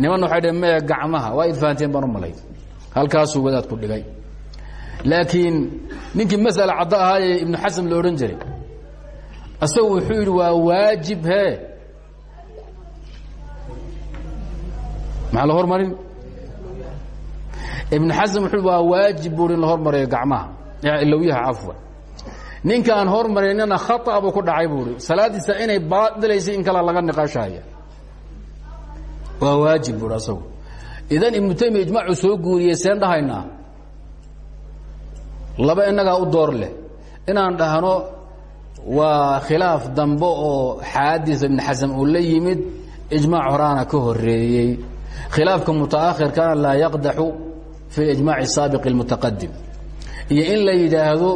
nimanna waxay dhahn maya gacmaha waa id fahanteen baan u malay halkaasuu wadaad ku dhigay. Laakiin ninkii masala caddo ahaayee ibnu xasan la odhan jiray isagu wuxuu yidhi waa waajib he maxaa la hormarin ibnu xasan wuxuu waa waajib buu in la hormariyo gacmaha. Lowyaha cafwan ninka aan hormarinina khata buu ku dhacay buui salaadiisa inay baadilaysay in kale laga niqaashaya waa waajib buui asagu. Idan ibnu taymiya ijmaacu soo guuriyey seen dhahaynaa laba innagaa u door leh. Inaan dhahno waa khilaaf dambe oo xaadisa ibn xasan uu la yimid ijmaac horaana ka horeeyey khilaafka mutaakhirkana laa yaqdaxu fi ijmac saabiq mutaqadim iyo in la yidhaahdo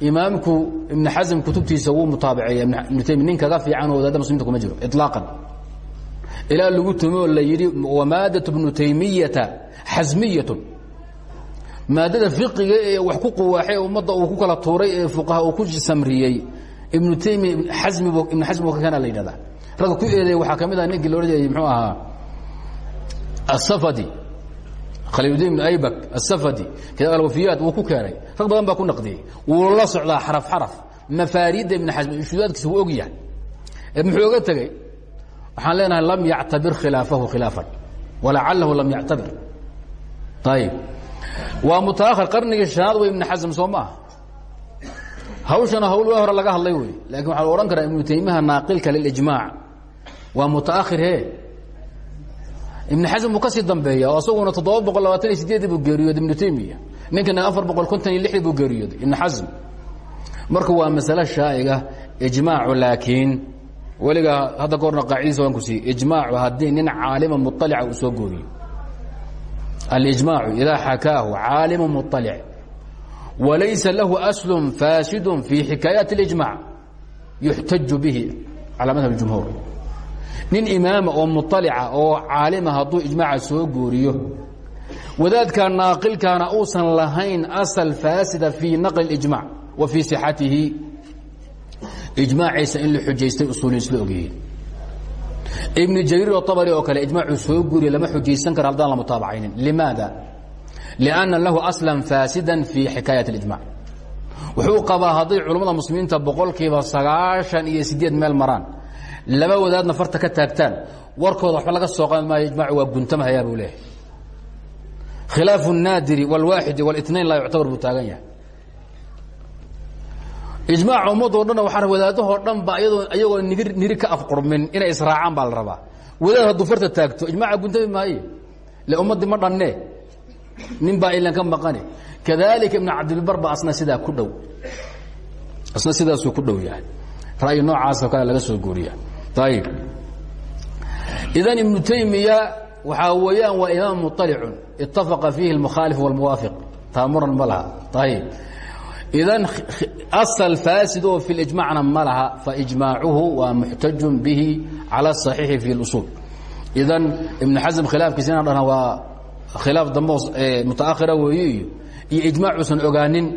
imaamku ibn xasm kutubtiisa wuu mutaabaceeya ibnu taymi nin kaga fiican oo dada muslimiinta kuma jiro iطlaaqan ilaa lagu tumo la yidhi wamaadat ibnu taymiyata xasmiyat maadada fiqiga ee wax ku quwaaxay ummadda uu ku kala tuuray ee fuqaha uu ku samriyey ibnu taymi xasmi ibnu xasmi wakana la yidhahdaa ragga ku eedeey waxaa ka mid ah ninkii lo odhan jiray mxuu ahaa asafadi khaliiludin ibn aybak asafadi kitaab alwafiyaat wuu ku keenay. Rag badan baa ku naqdiyey. Wuu la socdaa xaraf xaraf. Mafaariidda ibn xasmi shudaadkiisa wuu og yahay. Muxuu oga tegey? Waxaan leenahay lam yactabir khilaafahu khilaafan walacalahu lam yactabir. Ayib waa mutaakhir qarnigii shanaad wey ibn xasm soo maaha hawshana hawl waa hore laga hadlay wey laakiin waxaa la odhan karaa ibnu taymiha naaqilka lilijmaac waa mutaakhir he ibn xasm buu ka sii dambeeya oo asaguna toddoba boqol labaatan iyo sideedii buu geeriyooday ibnu taymiya ninkana afar boqol konton iyo lixdii buu geeriyooday ibn xasm marka waa masale shaa'iga ijmaacu laakiin weligaa hadda ka horna qaacidiisa waan ku siiyey ijmaacu haddii nin caalima muطalica uu soo gooriyo alijmaacu idaa xakaahu caalimu muطalic walaysa lahu aslu faasidu fii xikaayaati اlijmac yuxtaju bihi calaa madhab اjumhuur nin imaama oo muطalica oo caalima hadduu ijmaaca soo gooriyo wadaadka naaqilkaana uusan lahayn asal faasida fii naqli اlijmac wa fii sixatihi ijmaaciisa in la xujaystay usuuliin isla ogyihiin ibn jariir oo abri oo kale ijmaacuu soo guuriye lama xujaysan karo haddaan la mutaabacaynin limaada lianna lahu aslan faasida fii xikaayat اlijmac wuxuu qabaa hadday culammada muslimiinta boqolkiiba sagaashan iyo sideed meel maraan laba wadaadna farta ka taagtaan warkooda waxba laga soo qaadi maayo ijmacu waa guntamhayaa buu leeyahay khilaafu الnaadiri wاlwaaxidi wاlاثnain laa yuctabar buu taagan yahay ijmaaca ummadoo dhan waxaa wadaadahoo dhan ba iyadoo iyagoo nigir niri ka afqurmin inay israacaan baa la rabaa wadaad hadduu farta taagto ijmaaca guntami maaye le ummaddii ma dhanne nin baa ilan ka maqane kadalika ibn cabdilbar ba asna sidaa ku dhow asna sidaasuu ku dhow yahay ra'yi noocaasoo kale laga soo guuriya ayib idan ibnu taymiya waxaa weeyaan waa imaam muطalicun itafaqa fiihi اlmukhaalif wاlmuwaafiq taamuran ma laha ayib idan asal faasid oo fi lijmacna ma laha faijmaacuhu waa muxtajun bihi cala asaxiixi fi اlusuul idan ibn xasm khilaafkiisa inaan dhahna waa khilaaf dambe mutaakhira weeye iyo iyo ijmaacuusan ogaanin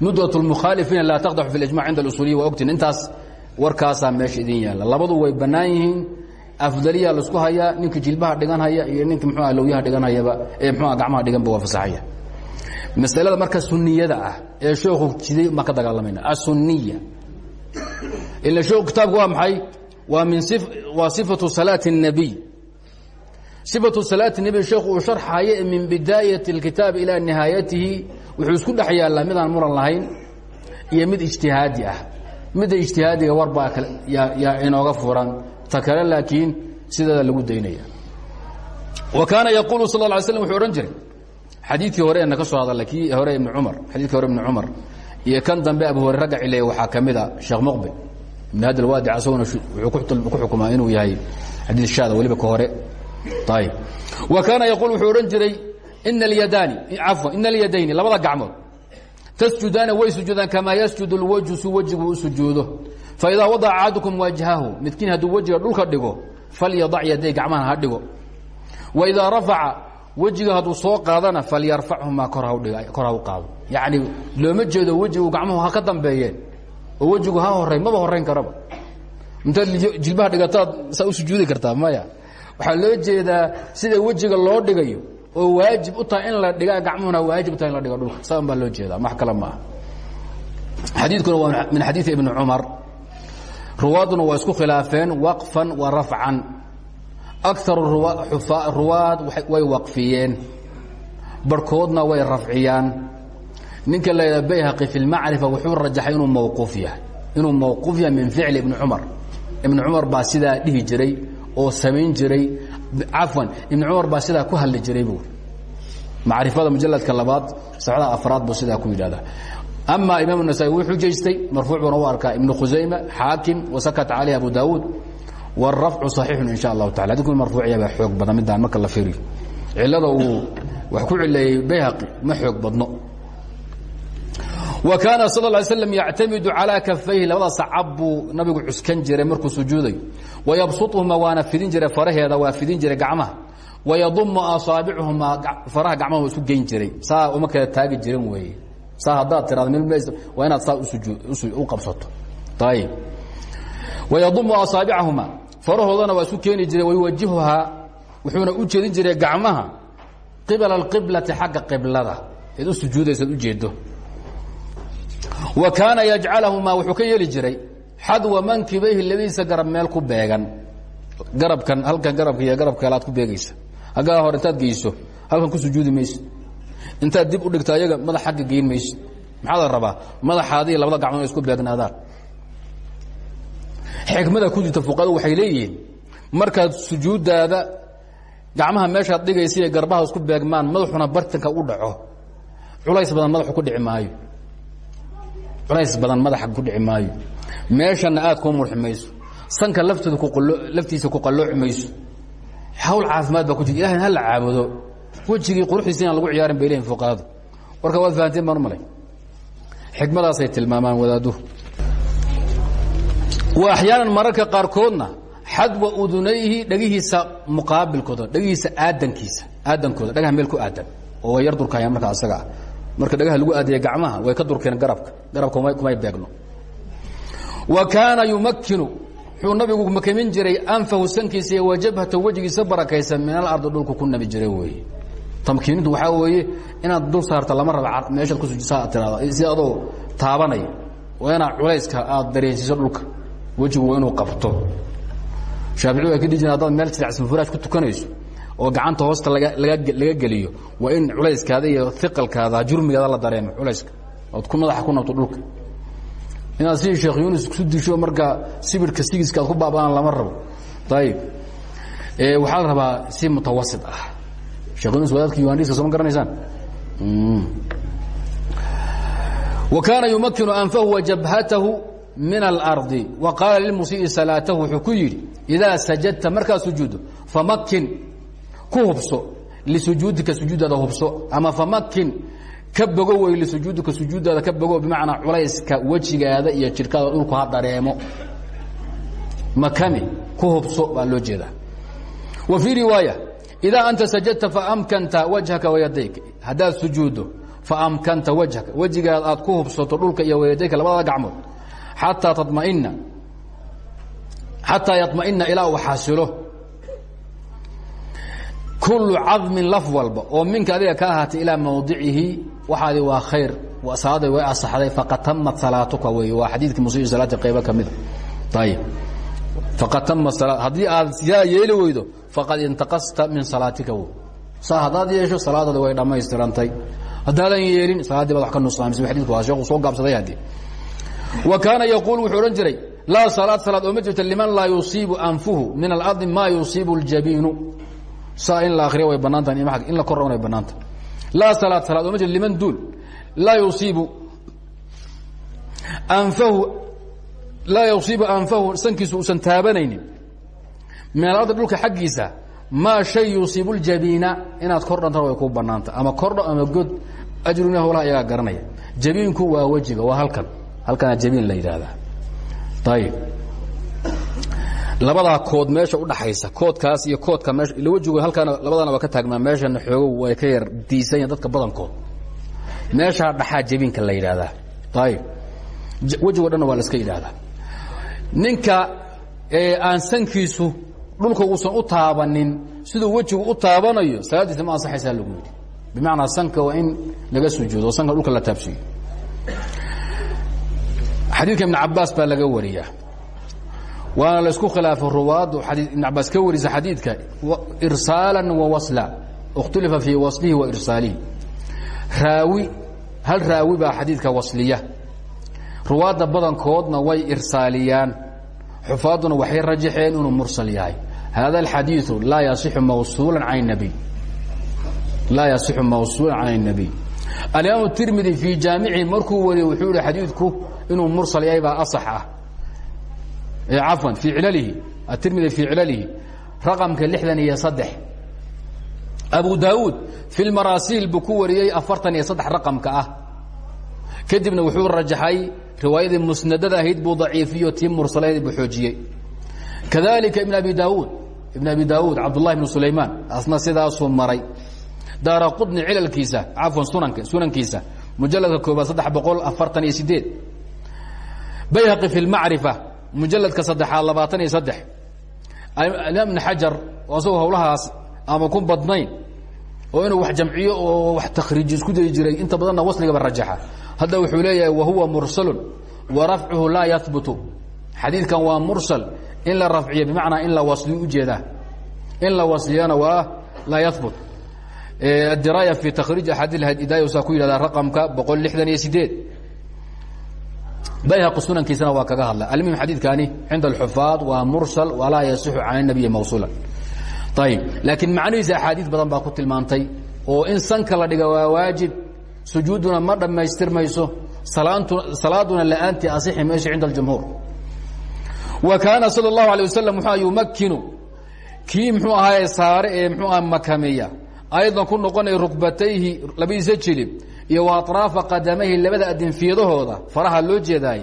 nudwat اlmukhaalifiina laa taqdaxu fi اlijmac cinda اlusuuliya waa ogtiin intaas warkaasaa meesha idin yaalla labadu way bannaan yihiin afdaliya laisku hayaa ninka jilbaha dhigan haya iyo ninka mxuah lowyaha dhigan hayaba ee mxuah gacmaha dhiganba waa fasaxaya masalada marka suniyada ah ee sheekhu jiday baan ka dagaalamayna asuniya ila sheekhu kitaabku waa maxay waa min waa sifatu salaati الnabiy sifatu salaati الnabiy sheekhu uu sharxayo min bidaayati اlkitaab ilaa nihaayatihi wuxuu isku dhex yaallaa midaan muran lahayn iyo mid ijtihaadi ah midda ijtihaadiga war baa yaa inooga furan. Ta kale laakiin sideeda lagu daynaya. Wa kaana yaquulu sal lla alay slam wuxuu odhan jiray xadiidkii hore eena ka soo hadalla kii hore ibni cumar xadiidkii hore ibni cumar iyo kan dambe abu hore ragga cileeya waxaa ka mid a sheekh muqbil. Ibn hadi alwaadi asaguna wuxuu ku xukumaa inuu yahay xadiid shaada weliba ka hore. Ayb wa kaana yaquul wuxuu odhan jiray ina alyadaani cafwan ina alyadayni labada gacmood tasjudaana way sujuudaan kamaa yasjud اlwajhu si wejigu u sujuudo. Faidaa wadaca axadukum wajhahu midkiin hadduu wejiga dhulka dhigo falyadac yaday gacmaha ha dhigo. Waidaa rafaca wejiga hadduu soo qaadana falyarfachumaa kor ha u qaado. Yacni looma jeedo wejigu gacmuhu ha ka dambeeyeen oo wejigu ha horayn maba horayn karaba. Intaad jilbaha dhigataad saa u sujuudi kartaa maya. Waxaa loo jeedaa sida wejiga loo dhigayo oo waajib u tahay in la dhiga gacmuhuna waajib u tahay in la dhigo dhulka. Saan baa loo jeedaa. Wax kale maaha. Xadiidkuna waa min xadiidi ibni cumar. Ruwaaduna waa isku khilaafeen waqfan wa rafcan. Akaru ruwaad way waqfiyeen. Barhkoodna way rafciyaan. Ninka la yidhaha bayhaqi fi lmacrifa wuxuu rajaxay inuu mawquuf yahay. Inuu mawquuf yahay min ficli ibni cumar. Ibni cumar baa sidaa dhihi jiray oo samayn jiray cafwan ibni cumar baa sidaa ku hadli jiray buuri macrifada mujaladka labaad sacda afraad buu sidaa ku yidhahdaa ama imaam nasaai wuu xujaystay marfuuc buuna u arkaa ibnu khusayma xaakim wasakata caleyh abu daawuud wاrafcu صaxiixu in sha allahu taala adinku marfuuciya baa xoog badan midaan marka la firiyo cilada uu wax ku cileeyey bayhaqi ma xoog badno wa kaana sal ly slm yactamidu calaa kafayhi labada sacab nabigu cuskan jiray markuu sujuudayo wayabsutuhuma waana fidin jiray faraheeda waa fidin jiray gacmaha. Wayadumu asaabicuhuma faraha gacmaha isu geyn jiray. Saa uma kala taagi jiran weeye. Saa haddaad tirado waa inaad saa u qabsato. Ayb wayadumu asaabicahuma farahoodana waa isu keeni jiray wayuwajihuhaa wuxuuna u jeedin jiray gacmaha qibala اqiblati xagga qiblada. Eed u sujuudaysaad wa kaana yajcalahumaa wuxuu ka yeeli jiray xadwa mankibayhi labadiisa garab meel ku beegan. Garabkan halkan garabka iyo garabka kale ku beegaysa haggaa hor intaad geyso halkan ku sujuudi mayso intaad dib u dhigto ayaga madax agga geyn mayso maxaa la rabaa? Madaxaadiiyo labada gacmood isku beegnaadaan. Xikmada ku jirta fuqadu waxay leeyihiin markaad sujuuddaada gacmaha meeshaad dhigaysa iyo garbaha isku beegmaan madaxuna bartanka u dhaco. Culays badan madaxu ku dhici culays badan madaxa ku dhici maayo. Meeshana aad kuu murxi mayso. Sanka laftooda laftiisa ku qallooci mayso. Hawl caafimaad baa ku jirta ilahay ha la caabudo. Wejigii quruxdiisa inaan lagu ciyaarin bay leeyihiin fuqahadu. Warka waad fahanteen baan malay xikmadaasay tilmaamaan wadaaduhu wa axyaanan mararka qaarkoodna xadwa udunayhi dhegihiisa muqaabilkooda dhegihiisa aadankiisa aadankooda dhagaha meel ku aadan oo way yar durkayaan marka asaga ah marka dhagaha lagu aadaya gacmaha way ka durkeen garabka. Garabka kumay beegno. Wa kaana yumakkinu wuxuu nabigu makamin jiray anfahu sankiisa iyo wajabhata wejigiisa barakaysan min alardi dhulku ku nabi jiray weeye. Tamkiinintu waxaa weeye inaad dul saarta lama raba meeshaad ku sujisa tirado si adoo taabanaya waa inaad culayska aad dareensiiso dhulka. Wejigu waa inuu qabto. Shaafici waa ka dhii jire hadaad meel silacsan furaaj ku tukanayso oo gacanta hoosta laga geliyo waa in culayskaada iyo iqalkaada jurmigaada la dareemo culayska. Ood ku madaxa ku nabto dhulka. Inaad sidii sheekh yunis ku disho marka sibirka sigiska aad ku baaba'aan lama rabo. Ayib waxaa la rabaa si mutawasit ah. Sheekh yunis wadaadka yuhandiska soo ma garanaysaan? Anfahu wa jabhatahu min alardi wa qaala lilmusii salaatahu wuxuu ku yidhi idaa sajadta markaad sujuuddo famakin ku hubso lisujuudika sujuuddaada hubso ama famakin ka bogo wey lisujuudika sujuuddaada ka bogo culayska wejigaada iyo jidhkaada dhulku ha dareemo. Makani ku hubso loo jeedaa. Wa fii riwaaya idaa anta sajadta faamkanta wajhaka wayadayk haddaad sujuuddo faamkanta wajhaka. Wejigaada aad ku dhulka iyo wayadayka labada gacmood. Xataa tamaina xataa yaطmaئina ilaa uu xasilo kulu cadmin laf walba oo minka adiga ka ahaatay ilaa mawdicihi waxaadi waa khayr salaada way asaxday faqad tamat salaatuka wey waa xadiidkii musii salaati qaybo ka mida ayib faqad tama haddii aad sidaa yeeli weydo faqad intaqasta min salaatika w saa yeesho salaadaadi way dhammaystirantay. Haddaadan yeelin salaaddii baad wa ka nusaamisay xadidku waa sheekhu soo gaabsaday haddii. Wa kaana yaquul wuxuu jiray laa salaad salaad oo liman laa yusiibu anfuhu min alardi maa yusiibu اljabiinu saa in la akriya way banaantaha in la korra way banaanta laa salaad salaad oo ma jirto liman duul. Laa yusiibu anfahu laa yusiibu anfahu sankiisu uusan taabanaynin. Alardi dhulka xaggiisa maa shay yusiibu ljabiina inaad kor dhantana way ku banaanta ama kordho ama god ajruna howlaha iyagaa garanaya. Jabiinku waa wejiga waa halkan. Halkana jabiin la yidhaahdaa. Ayib labadaa kood meesha udhaxaysa koodkaas iyo koodka meesha ila wejigu halkaana labadana waa ka taagmaa meeshana xoogow way ka yar diisanyahin dadka badankood. Meeshaa dhaxaa jabiinka la yidhaahdaa. Ayib wejigo dhanna waa la iska yidhaahdaa. Ninka aan sankiisu dhulka uusan u taabanin siduu wejigu u taabanayo salaadiisa ma ansaxaysaa lagu yidhi. Bimacnaa sanka waa in laga sujuudo sanka dhulka la taabsiiyo. Xadiidka ibn cabaas baa laga wariyaa waana laysku khilaafay ruwaaddu ibn cabaas ka warisa xadiidka irsaala wawasla ikhtulifa fii waslihi wa irsaalihi. Raawi hal raawi baa xadiidka wasliya. Ruwaadda badankoodna way irsaaliyaan. Xufaadduna waxay rajaxeen inuu mursal yahay. Hada alxadiiu laa yasixu mawsuulan can nabiy. Laa yasixu mawsuulan can الnabiy alimaam tirmidi fii jaamicihi markuu wariye wuxuu yihi xadiidku inuu mursal yahay baa asax ah cafwan fii cilalihi atirmidi fii cilalihi raqamka lixdan iyo saddex abu daauud fi lmaraasiil buu ku wariyey afartan iyo saddex raqamka ah kadibna wuxuu rajaxay riwaayadii musnadada ahayd buu daciifiyo tii mursalayd buu xoojiyey kadalika ibn abi daauud ibn abi daauud cabdullahi bn sulaymaan asna sidaasuu maray daara qudni cilalkiisa cafwan sunanka sunankiisa mujaladka koobaad saddex boqol afartan iyo sideed bayhaqi fi mujaladka saddexaad labaatan iyo saddex. Imaam ibn xajar oo asagoo hawlahaas ama ku badnayn oo inuu wax jamciyo oo wax takhriijiyo isku dayi jiray inta badanna wasligaba rajaxa. Hadda wuxuu leeyahay wahuwa mursalun wa rafcuhu laa yahbutu xadiidkan waa mursal in la rafciyo bimacnaa in la wasliyo u jeedaa in la wasliyana waa laa yahbut adiraaya fi takhriij axaadii hidaaya saa ku yidhahdaa raqamka boqol lixdan iyo sideed bayhaqi sunankiisana waa kaga hadla almuhim xadiidkani cinda alxufaad waa mursal walaa yasixu can الnabiyi mawsuula ayib laakiin macnihiisa axaadiid badan baa ku tilmaantay oo in sanka la dhiga waa waajib sujuuduna ma dhammaystirmayso salaaduna la'aantii asixi mayso cinda اljumhuur wa kaana salى الlahu alيه waslm mxua yumakinu kii mxuu ahaaye saare ee mxuu aha makameeya aydan ku noqonaya rukbatayhi labadiisa jilib iyo wa aطraafa qadamayhi labada adinfiyadahooda faraha loo jeedaay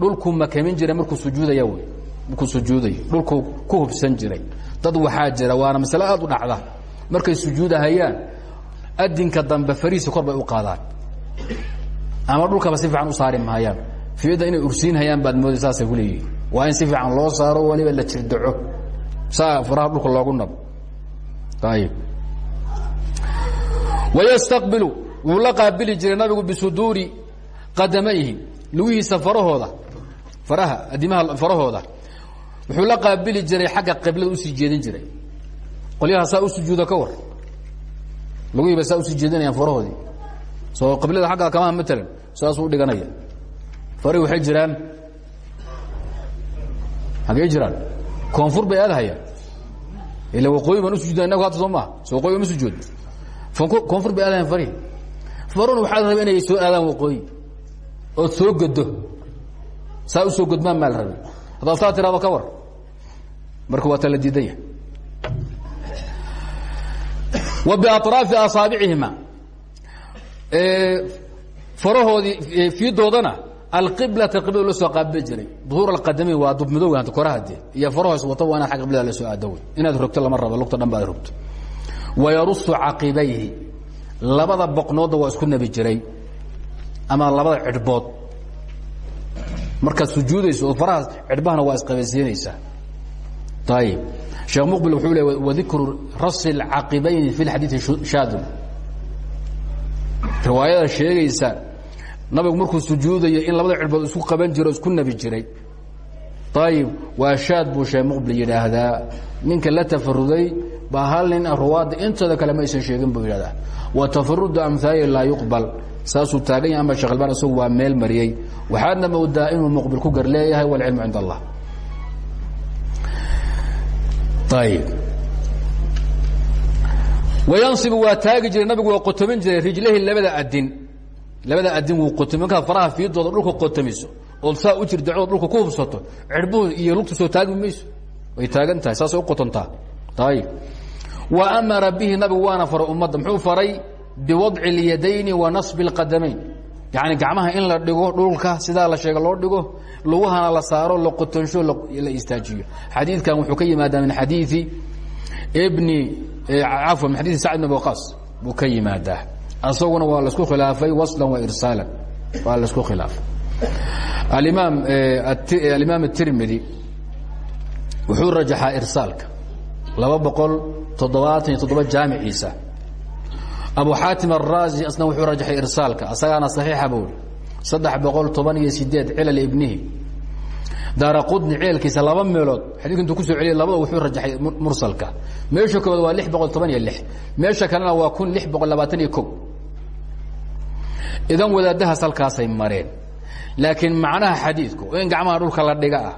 dhulkuu makamin jiray markuu sujuudaya wy markuu sujuudayo dhulkuu ku hubsan jiray. Dad waxaa jira waana masale aad u dhacda. Markay sujuudahayaan adinka dambe farihiisa kor bay u qaadaan. Ama dhulkaba si fiican u saari mahayaan. Fiyadda inay ursiinhayaan baad mooday saasay ku leeyihiin waa in si fiican loo saaro waliba la jirdaco. Saa faraha dhulka loogu nabo ayib wayastaqbilu wuu la qaabili jiray nabigu bisuduuri qadamayhi lugihiisa farahooda faraha adimaha farahooda. Wuxuu la qaabili jiray xagga qiblada u sii jeedin jiray. Qolyaha saa u sujuuda ka war. Lugihiiba saa u sii jeedinayaan farahoodii. Soo qiblada aggaa kamaha matalan saasuu udhiganaya farihi waxay jiraan. Hagee jiraan? Koonfur bay aadahayaan ila waqooyi baan usujuudna inagu hadda soo maha so waqooyi ma sujuud koonfur bay aadahayan farihi faruna waxaa la rabay inay soo aadaan waqooyi ood soo godo saa u soo godmaan maa la rabay haddaad saa tiraado ka war. Marka waa tala diidanya wa biaطraafi asaabicihima. Farahoodii fiidoodana alqiblata qiblada loo soo qaabili jiray. Duhuur alqadamiin waa dubmadowga hanta koraha dee iyo farahoos wata waa inaad agga qiblada la soo aado. Wey inaad rogto lama rabo lugta dhan ba ad rogto wayarusu caqibayhi labada boqnoodda waa isku nabi jiray ama labada cidhbood. Markaad sujuudayso oo farahaas cidhbahana waa isqabaysiinaysaa ayib sheekh muqbil wuxuu le wadikru rasi اlcaqibayni fi lxadiidi shaadun. Riwaayada sheegaysa nabigu markuu sujuudayo in labada cidhbood isku qaban jiro isku nabi jiray. Ayib waa shaad buu sheekh muqbil yidhaahdaa. Ninka la tafaruday baa hal nin ruwaadda intooda kale ma aysan sheegin buu yidhahdaa wa tafarudu amhaali laa yuqbal. Saasuu taagan yahay ama shekh albaan isagu waa meel mariyey. Waxaadna moodaa inuu muqbil ku gar leeyahay walcilmu cind allah. Ayib wayansibu waa taagi jiray nabigu waa qotomin jiray rijlahi labada adin labada adin wuu qotomi markaad faraha fiidooda dhulka qotomiso ood saa u jirdacdood dhulka ku hubsato cirbuhu iyo lugtu soo taagi mayso way taagan tahay saasay u qotontaa ayib wa amara bihi nabigu waana faray ummadda muxuu faray biwadci اlyadayni wa nasbi اlqadamayn yani gacmaha in la dhigo dhulka sidaa la sheega loo dhigo lugahana la saaro la qotonsho la istaajiyo xadiidkan wuxuu ka yimaadaa min xadiii bni cafwan min xadiii sacd bn waqaas buu ka yimaadaa asaguna waa laisku khilaafay waslan wa irsaalan waa laisku khilaafay alimaam alimaam الtirmidi wuxuu rajaxaa irsaalka laba boqol toddobaatan iyo toddoba jaamiciisa. Abu xaatim araazi asna wuxuu rajaxay irsaalka asagaana saxiixa buu saddex boqol toban iyo sideed cilal ibnihi. Daara qudni cilalkiisa laba meelood xadidka intuu ku soo celiyay labada wuxuu rajaxay mursalka. Meesha koobaad waa lix boqol toban iyo lix meesha kalena waa kun lix boqol labaatan iyo ko idan wadaadahaas halkaasay mareen laakiin macnaha xadiidku in gacmaha dhulka la dhiga ah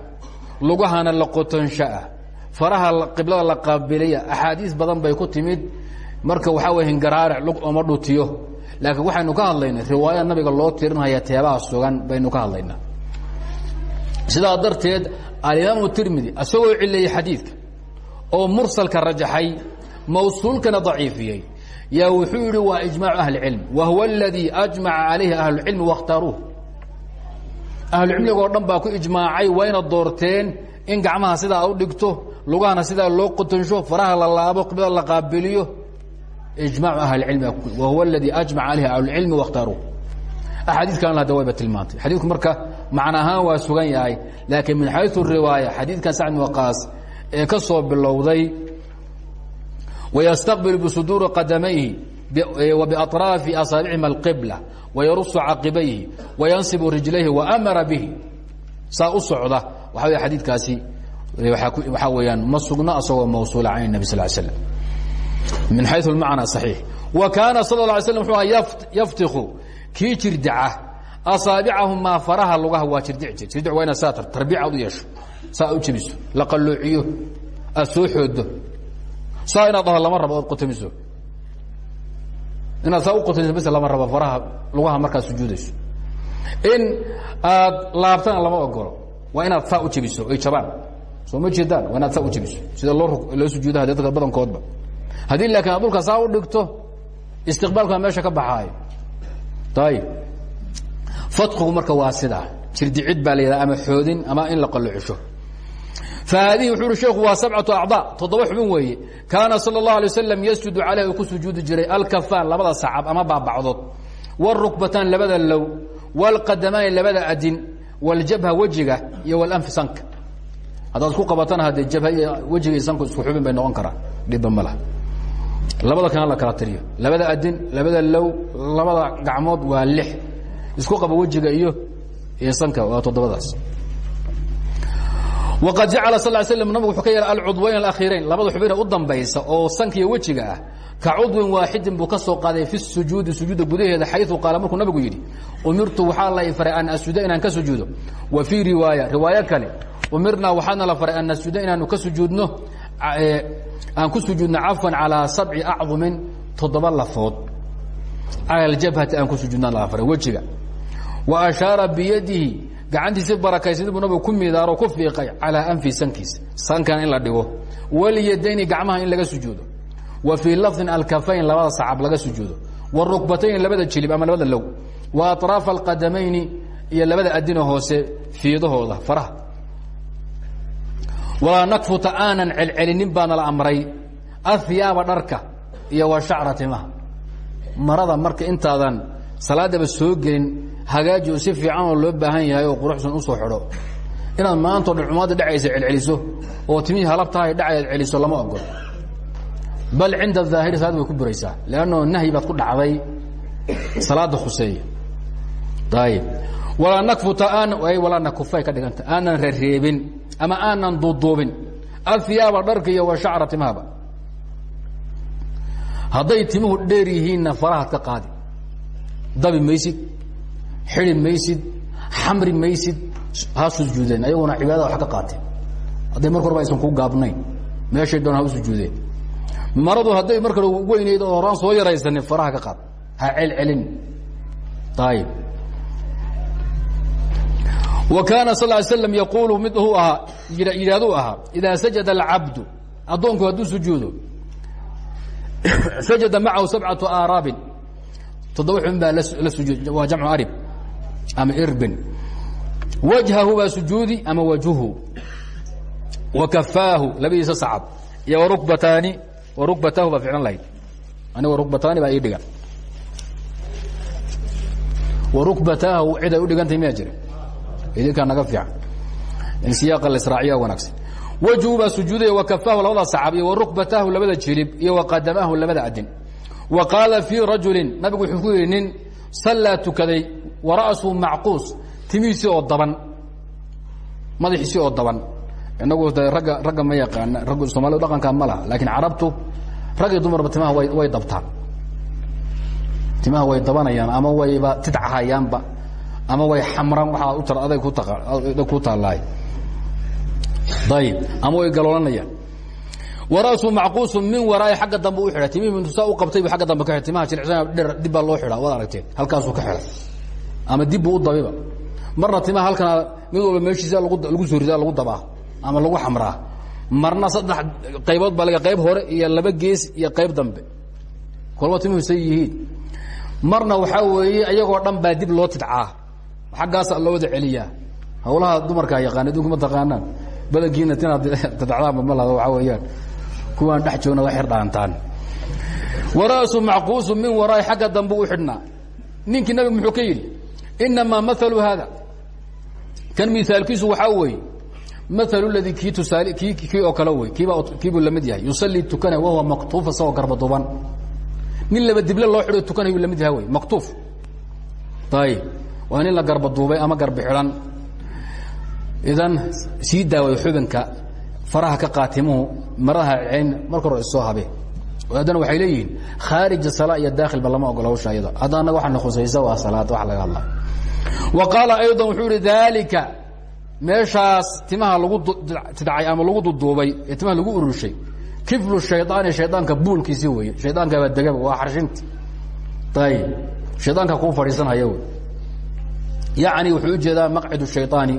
lugahana la qotonsho ah faraha qiblada la qaabiliya axaadiis badan bay ku timid. Marka waxaa wey hingaraaric lug oma dhutiyo. Laakiin waxaynu ka hadlaynay riwaayad nabiga loo tirinhaya teebaha sugan baynu ka hadlaynaa. Sidaa darteed alimaamu tirmidi isagoo cileeyey xadiidka oo mursalka rajaxay mawsuulkana daciifiyey. Yaa wuxuu yihi waa ijmaacu ahli cilm wa huwa aladii ajmaca calayhi ahlucilmi wakhtaaruuh ahlucilmigoo dhan baa ku ijmaacay wayna doorteen in gacmaha sidaa u dhigto lugahana sidaa loo qotonsho faraha la laabo qiblada la qaabiliyo ijmaacu ahli cilmi wa huwa aladii ajmaca calayhi ahlucilmi wakhtaaruuh axaadiid kalena hadda wayba tilmaantay. Xadiidku marka macna ahaan waa sugan yahay laakiin min xayu riwaaya xadiidkan sacd bin waqaas ee ka soo bilowday wayastaqbilu bisuduuri qadamayhi biaطraafi asaabicihim alqibla wayarusu caqibayhi wayansibu rijlayhi waamara bihi. Saa u socda waxa wey xadiidkaasi waxaa weyaan ma sugno isagoo mawsuula can nabi sal slam min xayu macna صaxiix wa kaana sal la slam wuxuu aha yaftiku kii jirdaca asaabicahumaa faraha lugaha waa jirdii jir. Jirdi waa inaad saa tarbiic aad u yeesho saa u jebiso la qalloociyo aad soo xoodo saa inaad dhaho lama rabo ood qutamiso inaad saa u qutamiso mise lama rabo faraha lugaha markaad sujuudayso. In aad laabtana lama ogolo waa inaad saa u jebiso ay jabaan soo ma jeedaan waa inaad saa u jebiso sida loo loo sujuudaha dadka badankoodba haddii laakiin aad dhulka saa u dhigto istiqbaalkaa meesha ka baxaayo ayib fadkigu marka waa sidaa jirdicid baa la yidhaha ama xoodin ama in la qallocisho fahaadihi wuxuu uhi sheekhu waa sabcatu acdaa toddoba xubin weeye kaana sala اllahu alay wasalam yasjudu calayh uu ku sujuudi jiray alkafaan labada sacab ama baabacdood wاlrukbataan labada low wاlqadamaani labada adin wاljabha wejiga iyo wاlanfi sanka haddaad ku qabatana haddee jabha iyo wejiga iyo sanku isku xubin bay noqon karaan dhibba ma laha. Labada kana la kala tiriyo labada adin labada low labada gacmood waa lix. Isku qaba wejiga iyo iyo sanka waa toddobadaas waqad jacala sal slam nabigu wuxuu ka yeelay alcudwayn alakhiirayn labada xubina u dambaysa oo sanka iyo wejiga ah ka cudwin waaxidin buu ka soo qaaday fi sujuudi sujuuda gudaheeda xayu qaala markuu nabigu yidhi umirtu waxaa la faray an asjuda inaan ka sujuudo wa fii riwaaya riwaayo kale umirnaa waxaana la faray an nasjuda inaanu ka sujuudno aan ku sujuudno cafwan calىa sabci acdumin toddoba lafood cala aljabhati aan ku sujuudna la faray wejiga wa ashaara biyadihi gacantiisi barakaysan buu nabigu ku midaaro ku fiiqay calىa anfi sankiisa sankan in la dhigo. Walyadayni gacmaha in laga sujuudo. Wa fii lafdin alkafayn labada sacab laga sujuudo. Warukbatayn labada jilib ama labada low. Wa aطraafa alqadamayni iyo labada adino hoose fiidahooda faraha. Walaa nakfuta aanan celcelinin baana la amray. Ahiyaaba dharka iyo wa shacra marada marka intaadan salaadaba soo gelin hagaaji oo si fiican oo loo baahan yahay oo quruxsan u soo xidho. Inaad maantao dhan xumaadda dhacaysa celceliso oo timihii halabtahay dhacayaad celiso lama ogolo bal cinda aahiri salaad way ku buraysaa leanno nahyi baad ku dhacday salaada khuseeya ayib walaa nakfuta aan walaa nakufay ka dhiganta. Aanan rereebin ama aanan duuduubin. Ahiyaaba dharka iyo wa shacra timahaba. Hadday timuhu dheer yihiinna farahaad ka qaadi. Dabi maysid xidi maysid xamri maysid ha sujuudeen ayaguna cibaadada wax ka qaateen. Hadday marka horba aysan ku gaabnayn meeshay doon u sujuudeen maradu hadday marka weynayd oo horaan soo yaraysanin faraha ka qaad. Ha celcelin ayib wa kaana sal ly slam yaquulu mid uu ahaa yidhahduu ahaa idaa sajada alcabdu addoonku hadduu sujuudo <clears throat> sajada macahu sabcatu aaraabin toddoba xubin la sujuud waa jamcu arib ama irbin. Wajhahu baa sujuudi ama wajhuhu wa kafaahu labadiisa sacab. Iyo warukbataani warukbatahu baa ficlan lahayd. Aniga warukbataani baa ii dhigan. Warukbataahu cid ay u dhigantay miyaa jira? Idinkaa naga fiican. In siyaaqa lasraaciya wanaagsan. Wejhu baa sujuudaya wakafaahu labada sacab iyo warukbataahu labada jilib iyo waqadamaahu labada adin wa qaala fii rajulin nabigu wuxuu ku yidhi nin sallaa tukaday wa ra'suhu macquus timihiisii oo daban madaxiisii oo daban. Inagu ragga ragga ma yaqaana raggu soomaalida dhaqankaa ma laha laakiin carabtu rag iyo dumarba timaha way way dabtaan. Timaha way dabanayaan ama wayba tidcahayaanba ama way xamraan waxaa u tar adag kutaa ku taallaay ayib ama way galoolanayaan wara'su macquusu min waraa'i xagga dambe u xidha timihii mintusaa u qabtay bu agga dambe ka xidha timaha jilicsan dher dib baa loo xidhaa waad aragteen halkaasuu ka xidhay ama dib buu u dabiba marna timaha halkana mid walba meeshiisa lagu soo ridaa lagu dabaa ama lagu xamraa. Marna saddex qaybood baa laga qayb hore iyo laba gees iyo qayb dambe. Kolba timuhu say yihiin. Marna waxaa weeye iyagoo dhan baa dib loo tidcaa. Xaggaasa loo wada celiyaa. Hawlaha dumarkaa yaqaan adunku ma taqaanaan. Badankiina tinaad tidacdaanba ma lahado waxaa weeyaan. Kuwaan dhex joogna wa xir dhaantaan wara'su macquusu min waraa'i xagga dambe u xidhnaa. Ninkii nabigu muxuu ka yidhi inamaa maalu haada kan miaalkiisu waxaa weeye maalu ladii kii tusaal kii kii oo kale wey kiiba kiibuu la mid yahay yusallii tukanay wahuwa maktuuf isagoo garbaduban nin laba dible loo xidho tukanayuu la mid yaha wey maktuuf ayib waa nin la garbaduubay ama garba xidhan idan sii daaway xubinka faraha ka qaatimuhu maraha ceyn marka hore issoo habe haddana waxay leeyihiin khaarija salaa iyo daakhilba lama ogola hawsha iyada hadda annaga waxana khusaysa waa salaad wax laga hadla wa qaala ayضa wuxuu ihi daalika meeshaas timaha lagu tidcay ama lagu duduubay ee timaha lagu urushay kiflu shayطaani shaydaanka buulkiisi weeye shaydaankaabaa degaba waa xarshinti ayib shaydaanka kuu fadhiisanhaya wey yacni wuxuu ujeedaa maqcid shayطaani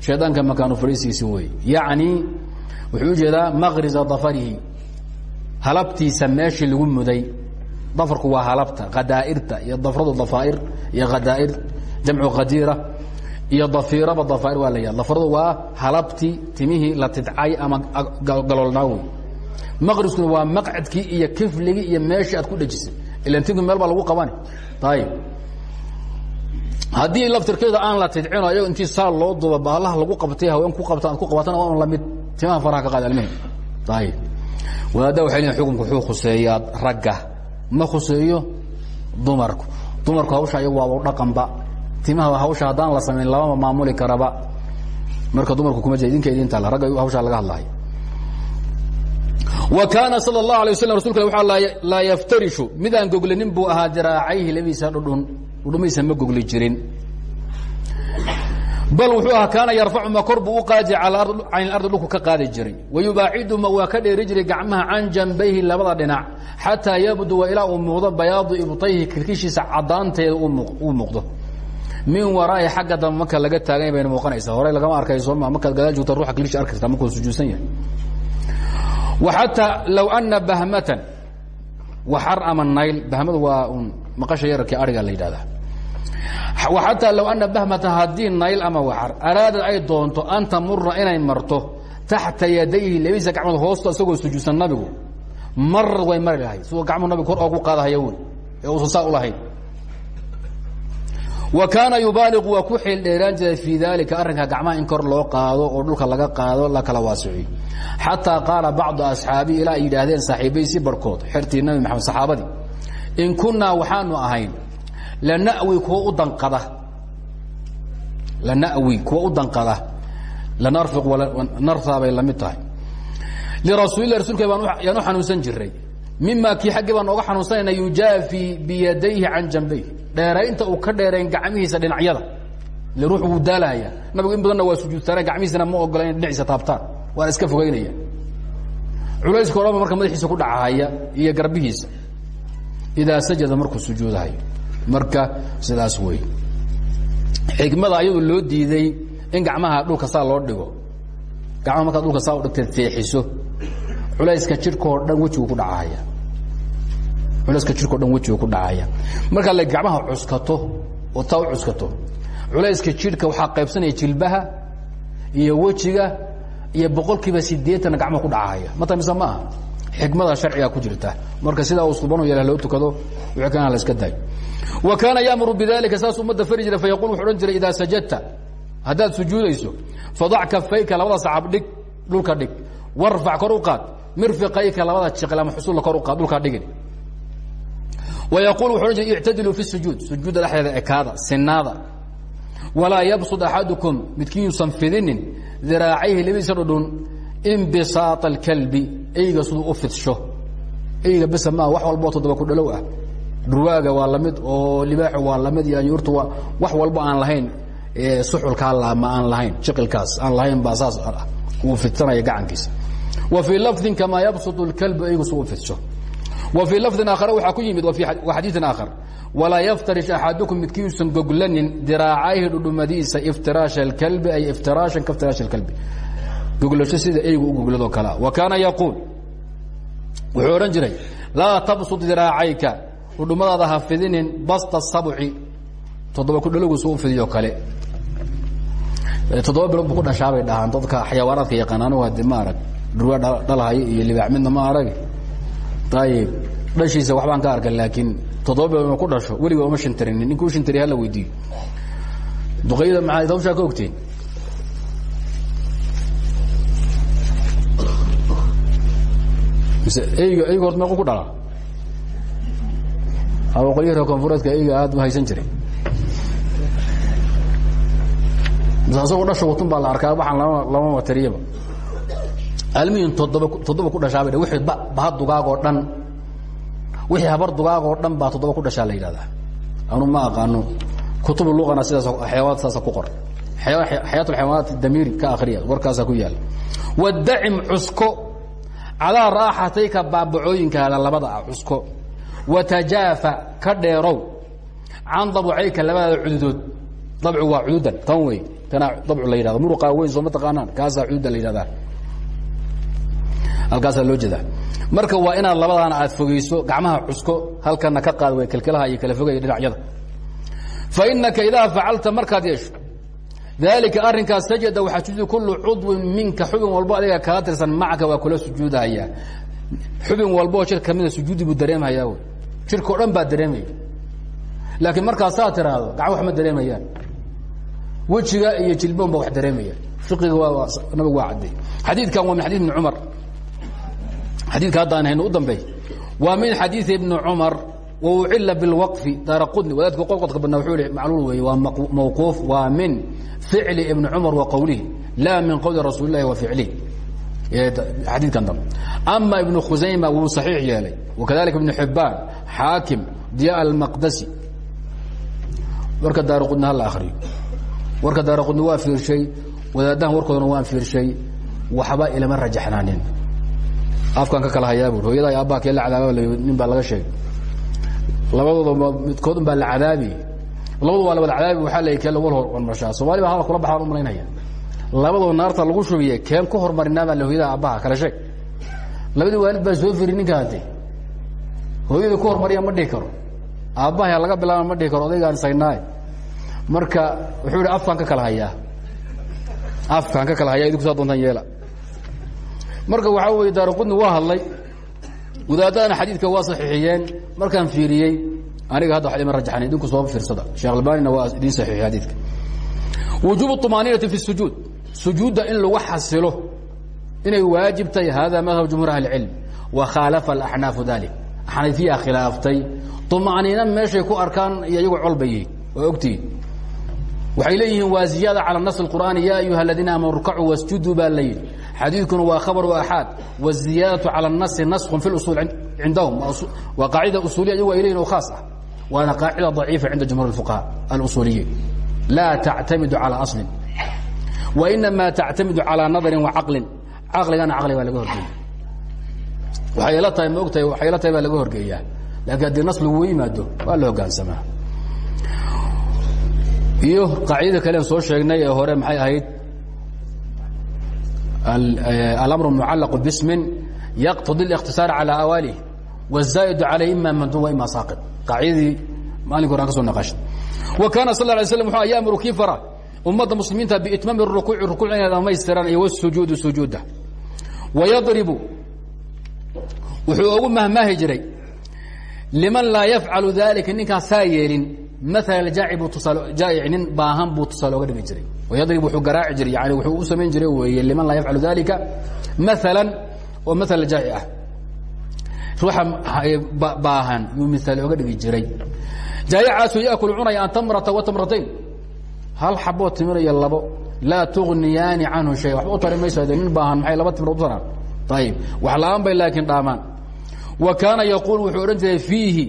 shaydaanka makaanu fadhiisiisi weeye yacni wuxuu ujeedaa maqriza dafarihi halabtiisa meeshii lagu muday dafarku waa halabta khadaa'irta iyo dafradu dafaa'ir iyo khadaa'ir jamcu khadiira iyo dafiiraba dafaa'ir waa la dafaradu waa halabtii timihii la tidcay ama galoolnaa wey maqriskuna waa maqcadkii iyo kifligii iyo meeshii aad ku dhejisay ilan tinku meel baa lagu qabani ayib haddii laftirkeeda aan la tidcino ayago intii saa loo duba baalaha lagu qabtay haween ku qabta aad ku qabatana waa un la mid timaha faraha ka qaad almihim ayib wadaadda waxay leeyiin xukunku wuxuu khuseeyaa ragga. Ma khuseeyo dumarku. Dumarku hawsha ayagu waaba dhaqanba timaha hawsha haddaan la samayn lamama maamuli karaba. Marka dumarku kuma jira idinka idin taalla ragga hawshaa laga hadlahay. Wa kaana sal اlahu alay waslam rasulka waa yaftarishu midaan goglanin buu ahaa diraacayhi labadiisa dhudhun dhudhumaysa ma gogli jirin. Bal wuxuu ahaa kaana yarfacu ma kor buu u qaadi can ilardi ka qaadi jiray wayubaaciduma waa ka dheeri jiray gacmaha can janbayhi labada dhinac xataa yabduwa ilaa uu muuqdo bayaadu ibtayhi kilkishiisa cadaanteeda uu muuqdo min waraai xagga dambe marka laga taagan bayna muuqanaysaa. Horey lagama arkay sooma markaad gadaal joogta ruuxa kaliisha arki kartaa markuu sujuudsan yahay. Xataa low ana bahmatan waxar ama nayl bahmadu waa un maqasha yararkii ariga la yidhahdaa xataa low ana bahmatan haddii nayl ama waxar araadad ay doonto an tamura inay marto taxta yadayhi labadiisa gacmood hoosto isagoo sujuudsan nabigu marad way mari lahayd. Siduu gacmuu nabigu kor oogu qaadahaya wey ee uusan saa u lahayn wa kaana yubaaliqu waa ku xeel dheeraan jiray fii dalika arrinka gacmaha in kor loo qaado oo dhulka laga qaado la kala waasiciyo xataa qaala bacdu asxaabii ilaa ay yidhaahdeen saaxiibaysi barhkood xertii maxamed saxaabadii in kunnaa waxaanu ahayn lanawi kuwa u danqada lanawi kuwa u danqada lanarfiq nartaa bay la mid tahay. Lirasuulilah u xanuunsan jiray mima kii xaggii baan ooga xanuunsanayna yujaafii biyadayhi can janbayh. Dheeraynta uu ka dheerayn gacmihiisa dhinacyada. Ile ruux wuu daalahaya in badanna waa sujuudsaneen gacmihiisana ma ogola dhinaciisa taabtaan. Waana iska fogeynaya culayska o dhan ba marka madaxiisa ku dhacahaya iyo garbihiisa idaa sajada markuu sujuudahayo. Marka sidaas wey xikmada ayadu loo diiday in gacmaha dhulka saa loo dhigo. Gacmaha markaad dhulka saa u dhigteed feexiso. Culayska jidhkao dhan wejigu ku dhacahaya culayska jidhkao dhan wejigu ku dhacaya. Markaad le gacmaha cuskato oo taa u cuskato culayska jidhka waxaa qaybsanaya jilbaha iyo wejiga iyo boqolkiiba sideetanna gacmaha ku dhacahaya mata mise ma aha xikmada sharciga ku jirta. Marka sidaa uu subanu yeela loo tukado wixii kana la iska daayo wa kaana yaamuru bidalika saas ummadda fari jiray fayaqul wuxu odhan jiray idaa sajadta. Haddaad sujuudayso fadac kafayka labada sacab dhig dhulka dhig. Warfac kor u qaad. Mirfiqayka labada jiqil ama xusulla kor u qaad dhulkaa dhigin ويقول وxu ohan jir اعtadiluu في السujuud sujuudda dhexdeeda ekaada sinaada walaa yabsud axadukum midkiin yuusan fidinin diraacayhi labadiisa dhudhun imbisaaط اlkalbi eyga siduu u fidsho eyga besa maa wax walboo toddoba ku dhalow ah dhurwaaga waa lamid oo libaaxu waa lamid iyo anyuurtu waa wax walbo aan lahayn suxulkaa laama aan lahayn jiqilkaas aan lahayn baa saas uu fidsanaya gacankiisa wa fii lafdin kamaa yabsud اlkalbu eygu siduu u fidsho w fii lafdin aakhar waxaa ku yimid xadiiin aakhar. Walaa yaftarish axadukum midkiiuusan goglanin diraacayhi dhudhumadiisa iftiraash اkalbi ay iftiraashan ka iftiraash اkalbi goglasho sida eygu u goglado wa kaana yaquul wuxuu odhan jiray laa tabsud diraacayka dhudhumadaada ha fidinin basta sabci. Toddoba kudhalogiisu u fidiyo kale. Toddoba bilood bu ku dhashaabay dhahaan dadka xayawaanaadka yaqaan anugu hadi ma arag dhurwaa dhalhayo iyo libaax midna ma arag ayib dhashiisa waxbaan ka arka laakiin toddoba bilood ku dhasho weliga uma shintarinin ninkuu shintariy hala weydiiyo. Duqayda maxaa hawshaa ka ogteen. Mise eyga eyga hort meequ ku dhalaa aw qolyihi reer koonfureedka eyga aad u haysan jiray mise dhasha watun baa la arkaa waxaan lama lama watariyaba almihin toddoba ku dhashaabay wixii baha dugaagoo dhan wixii habar dugaagoo dhan baa toddoba ku dhashaa la yidhahdaa anu ma aqaano. Kutubu luqana sidaas xayawaanad sidaasa ku qor. Xayaat alxayawaanaat damiiri ka akriya warkaasaa ku yaalla wadacim cusko. Calaa raaxatayka baabacooyinkaada labada ah cusko. Watajaafa ka dheerow. Can dabcayka labadaada cududood. Dabcu waa cududan tan wey. Tanaa dabcu la yidhahdo. Muruqaa weyn soo ma taqaanaan. Kaasaa cududan la yidhahdaa halkaasaa loo jeedaa marka waa inaad labadaana aad fogeyso gacmaha cusko halkana ka qaad way kelkelaha iyo kala fogaya dhinacyada. Fa inaka idaa facalta markaad yeesho daalika arrinkaas sajada waxaa sujuudi kullu cudwin minka xubin walbo adiga kaa tirsan macaka waa kula sujuudahaya xubin walboo jir kamida sujuudi buu dareemhayaa wy jirkao dhan baa dareemaya. Laakiin markaad saa tiraahdo gacan wax ma dareemayaan. Wejiga iyo jilboon ba wax dareemaya. Fiqiga nabigu waa cadday xadiidkan waa min xadid ibni cumar xadiidka haddaan hayno u dambey waa min xadiidi ibni cumar waucila biاlwaqfi daara qudni wadaadka qodqodka badna wuxuu ihi macluul weeye waa mawquuf waa min ficli ibni cumar wa qowlihi laa min qowli rasuuli اlahi wa ficlihi. Xadiidkan dambe ama ibnu khusayma wuu saxiix yeelay wakadalika ibnu xibaan xaakim diya almaqdasi warka daara qudni hala akriyo warka daara qudni waa fiirshay wadaadahan warkoodana waan fiirshay waxba ilama rajaxnaanin afkaan ka kala hayaa bur hooyada abbaa kee la cadaaba nin baa laga sheegay. Labadooda midkood un baa la cadaabi. Labadu waa la cadaabi waxaa la kee lawal hormarshaa soomali baa hadal kula baxaan u malaynaya. Labadoo naarta lagu shubiye keen ku hormarinaa baa la hooyada abbaha kala sheeg. Labadii waalid baa soo firi ninka hade hooyada ku hormariya ma dhihi karo. Aabbaha laga bilaaba ma dhihi karo odaygaan marka wuxuu afkaan ka kala hayaa. Afkaan ka kala hayaa idinku saa doontaan yeela marka waxaa weeye daaraqudni waa hadlay wadaadadana xadiidka waa saxiixiyeen markaan fiiriyey aniga hadda wax ima rajaxan idinku soo fiirsada sheekh albanina waa idiin saxiixiyey xadiidka wujuub طmaaniinati fi الsujuud sujuudda in lagu xasilo inay waajib tahay hada madhab jumhuur ahli اcilm wa khaalafa اaxnaafu dalik xanafiya khilaaftay طmaaniina meeshay ku arkaan iyo iyagu colba yihiin waa ogtihiin waxay leeyihiin waa ziyaada calى nas اqur'aani ya ayuha aladiina aamanu rkacuu wasjuduu baa la yidhi xadiidkuna waa khabaru axaad wالziyaadaةu calى الnasi naskun fi اusul cindahum waa qaacida usuliya iyagu ay leyihin oo khaas ah waana qaacida ضaciifa cinda jumhuur الfuqaha alusuuliyiin laa tactamidu calى aصlin wainamaa tactamidu calىa nadarin وacaqlin caqligana caqli baa laga horgeeya waxay ila tahay ma ogtahay waxay ila tahay baa laga horgeeyaa laakiin haddii nas lagu yimaado waa la hogaansamaa iyo qaacidada kalen soo sheegnay ee hore maxay ahayd? Eh, alamru mucallaqu bismin yaqtadi اlikhtisaar calى awaalih wazaa'idu calayh ima mandum wa ima saaqid qaacidadii maalinka hore an ka so naqaashay wa kaana sal lay slam wuxuu yaamuru kii fara. Ummadda muslimiinta biitmaami rukuuci rukuuc inay dhamaystiraan iyo wsujuudi sujuuda wayadribu wuxuu ugu mahmaahi jiray liman laa yafcalu dalika ninkaan saa maala jaaci buu tusaal jaa'ic nin baahan buu tusaale oga dhigi jiray wayadrib wuxuu garaaci jiray yani wuxuu u samayn jiray weeye liman laa yafcalu dalika maalan oo maala jaaci ah ruuxa baahan yuu miaal oga dhigi jiray jaayacaasu yaakulu cunaya an tamrata wa tamratayn hal xaboo timiraya labo laa tugniyaani canhu shay waxba u tari mayso nin baahan maxay laba timir u taraan ayib wax la'aan bay laakiin dhaamaan wa kaana yaquul wuxuu odhan jiray fiihi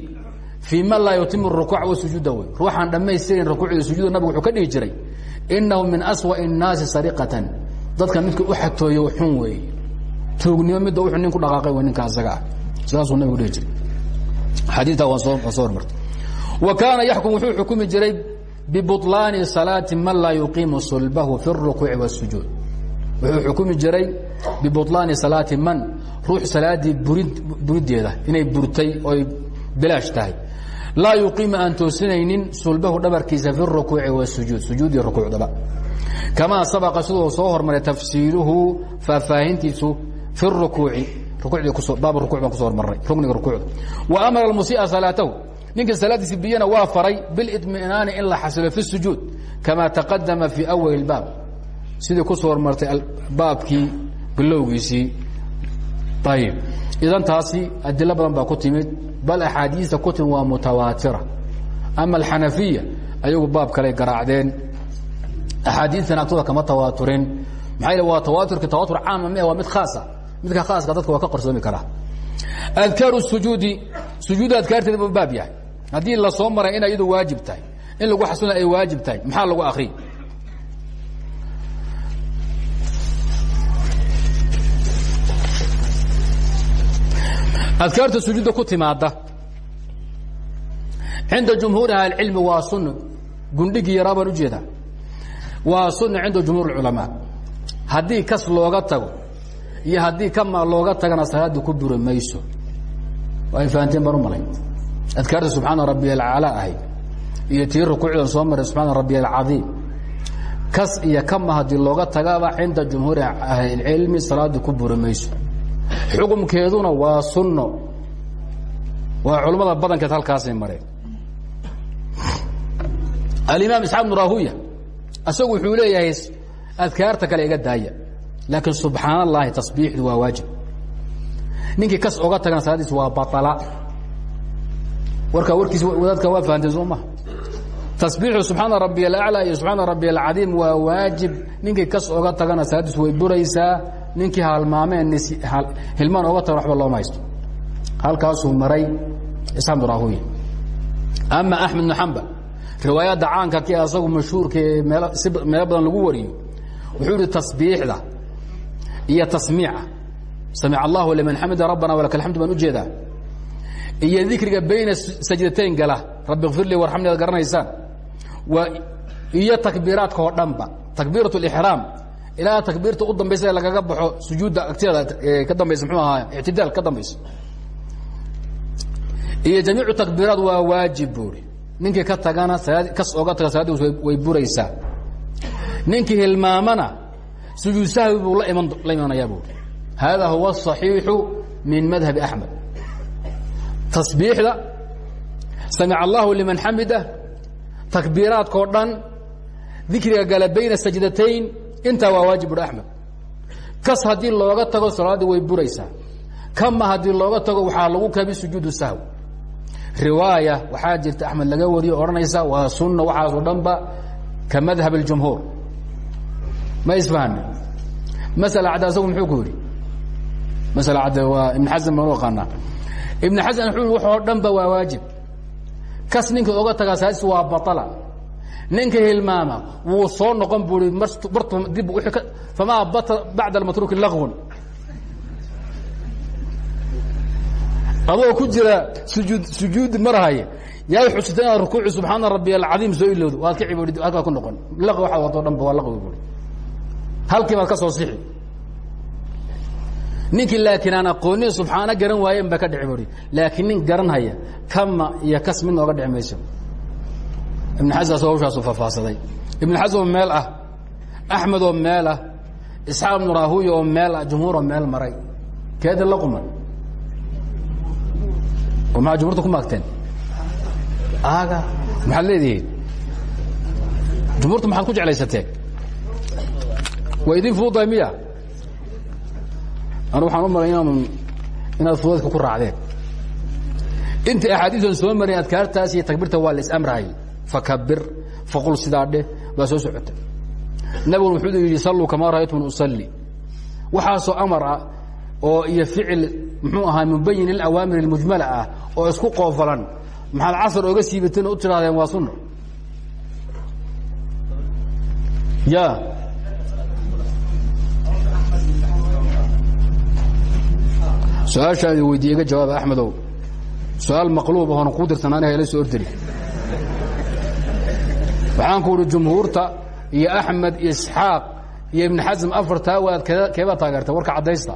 fii man laa yutimu rukuuc wasujuuda wey ruuxaan dhammaystirin rukuucda sujuuda nabigu wuxuu ka dhigi jiray inahu min aswaءi الnaasi sariqatan dadka midka u xatooyo xun weeye tuugnimo midda u nin ku dhaqaaqay wey ninka asaga ah sidaasuu nabigu dhihi jiray xadiitaa waa soo waa soo hormartay wa kaana yaxkum wuxuu xukumi jiray bibuطlaani salaati man laa yuqiimu sulbahu fi الrukuuci wالsujuud wuxuu xukumi jiray bibuطlaani salaati man ruux salaaddii buri burideeda inay burtay oy bilaash tahay laa yuqiima aan toosinaynin sulbahu dhabarkiisa fi rukuuci wasujuud sujuudii rukuucdaba kamaa sabaqa siduu soo hormaray tafsiiluhu faahfaahintiisu fi rukuuci rukuudii baab ruku baan kuso hormarnay rukniga rukuucda wa amara almusii'a salaatahu ninkii salaaddiisi biyana waa faray bilidminaani in la xasilo fi sujuud kamaa taqadama fii awali اbaab sidii ku soo hormartay baabkii bilowgiisii ayb idan taasi adilo badan baa ku timid bal axaadiista ku timid waa mutawaatira. Ama alxanafiya ayagu baab kaley garaacdeen. Axaadiistan agtooda kama tawaaturin. Maxaa yl waa tawaaturki tawaatur caama me waa mid khaasa. Midka khaaska dadka waa ka qarsoomi karaa adkaaru sujuudi sujuudda adkaarteeda buu baab yahay. Haddii la soo maray in iyadu waajib tahay in lagu xasuna ay waajib tahay maxaa lagu akriy adkaarta sujuudda ku timaada cinda jumhuuri ahlicilmi waa sunno gundhigii yaraa baan u jeedaa waa sunna cinda jumhuur اculamaa haddii kas looga tago iyo haddii kama looga tagana salaadda ku buri mayso ay fahanteen baan u malay adkaarta subxaana rabbi alcala ahayd iyo tii rukuucdan soo maray subxaana rabbi alcadiim kas iyo kama haddii looga tagaba cinda jumhuuri ahlicilmi salaadda ku buri mayso xukumkeeduna waa sunno. Waa culammada badankeed halkaasay mareen. Alimaam isxaaq bnu rahuya isagu wuxuu leeyahay adkaarta kale iga daaya laakiin subxaan allahi tasbiixdu waa waajib. Ninkii kas oga tagana salaadiis waa baala warkaa warkiis wadaadka waa fahanteen soo maha tasbiixu subxaana rabbiy alaclى iyo subxaana rabbiy alcadiim waa waajib. Ninkii kas oga tagana salaadiis way buraysaa. Ninkii halmaameen hilmaan oga tagan waba looma haysto halkaasuu maray isxaaq bnu rahuya ama axmed bnu xambal riwaayadda caanka ki asagu mashhuurka ee meel si meelo badan lagu wariyo wuxuu ihi tasbiixda iyo tasmiica samic allahu liman xamida rabbana walaka alxamdu baan u jeedaa iyo dikriga bayna sajdatayn gala rabbi kfir lii warxamni ad garanaysaan waa iyo takbiiraadka oo dhanba takbiirat اlixraam ilaa takbiirta u dambaysa ee lagaga baxo sujuudda agteeda ka dambaysa mxuu ahaa ictidaal ka dambaysa iyo jamiicu takbiiraat waa waajib buuri ninkii ka tagana kas oga taga salaaddiis way buraysaa ninkii hilmaamana sujuud sahwi buu la iman la imanayaa buuri hada huwa الصaxiixu min madhabi axmed tasbiixda samic allahu liman xamida takbiiraadkao dhan dikriga gala bayna sajdatayn intaa waa waajib buhi axmed kas haddii looga tago salaaddii way buraysaa. Kama haddii looga tago waxaa lagu kabi sujuud sahw. Riwaaya waxaa jirta axmed laga wariyo odhanaysa waa sunna waxaasoo dhanba ka madhab اljumhuur ma isfahane masala cadde asagu muxuu ku yidhi? Masala cadde waa ibn xasan baan u aqaanaa ibn xasan wuxuu waxoo dhan ba waa waajib kas ninka oga tagaa salaadiis waa baطla ninka hilmaama wuu soo noqon bui bartu dib famaa bacda اmatruki lagwun. Adoo ku jira sujuud sujuudi marahaya yaa xusita inaad rukuuci subxaana rabi alcaiim soo ilowdo waad ka ciboodid halkaa ku noqon. Laqi waxaad wato o dhan ba waa laqwi bui halkii baad ka soo sixi ninkii laakiin aan aqoonin subxaana garan waayeen baa ka dhici bui laakiin nin garan haya kama iyo kas midna oga dhici mayso. Ibn xasan asoo hawshaasu faahfaahsaday ibn xasan oo meel ah axmed oo meel ah isxaaq ibnu rahuya oo meel ah jumhuuroo meel maray. Keeda la quman. Oo maxaa jumhuurta ku maagteen? Aga maxaad leedihiin? Jumhuurta maxaad ku jeclaysateen waa idin fududahay miya anu waxaan u malay inaad fudaydka ku raacdeen. Inta axaadiisan soo marin adkaartaas iyo takbiirta waa la isamrahay fakabir faqul sidaa dheh baa soo socota nabiguna wuxuu yidhi salluu kamaa ra'aytum usalli. Waxaasoo amar ah oo iyo ficil muxuu ahaa mubayin lilawaamir اlmujmala ah oo isku qoofalan. Maxaad casar oga siibateen u tidhahdeen waa sunna. Ya su'aashaan weydiiye iga jawaaba axmedow su'aal maqluub ahoona kuu dirsanaan hala soo ordiri waxaan ku uhi jumhuurta iyo axmed isxaaq iyo ibn xasm afartaa waad keebaa taageertay warka caddaysta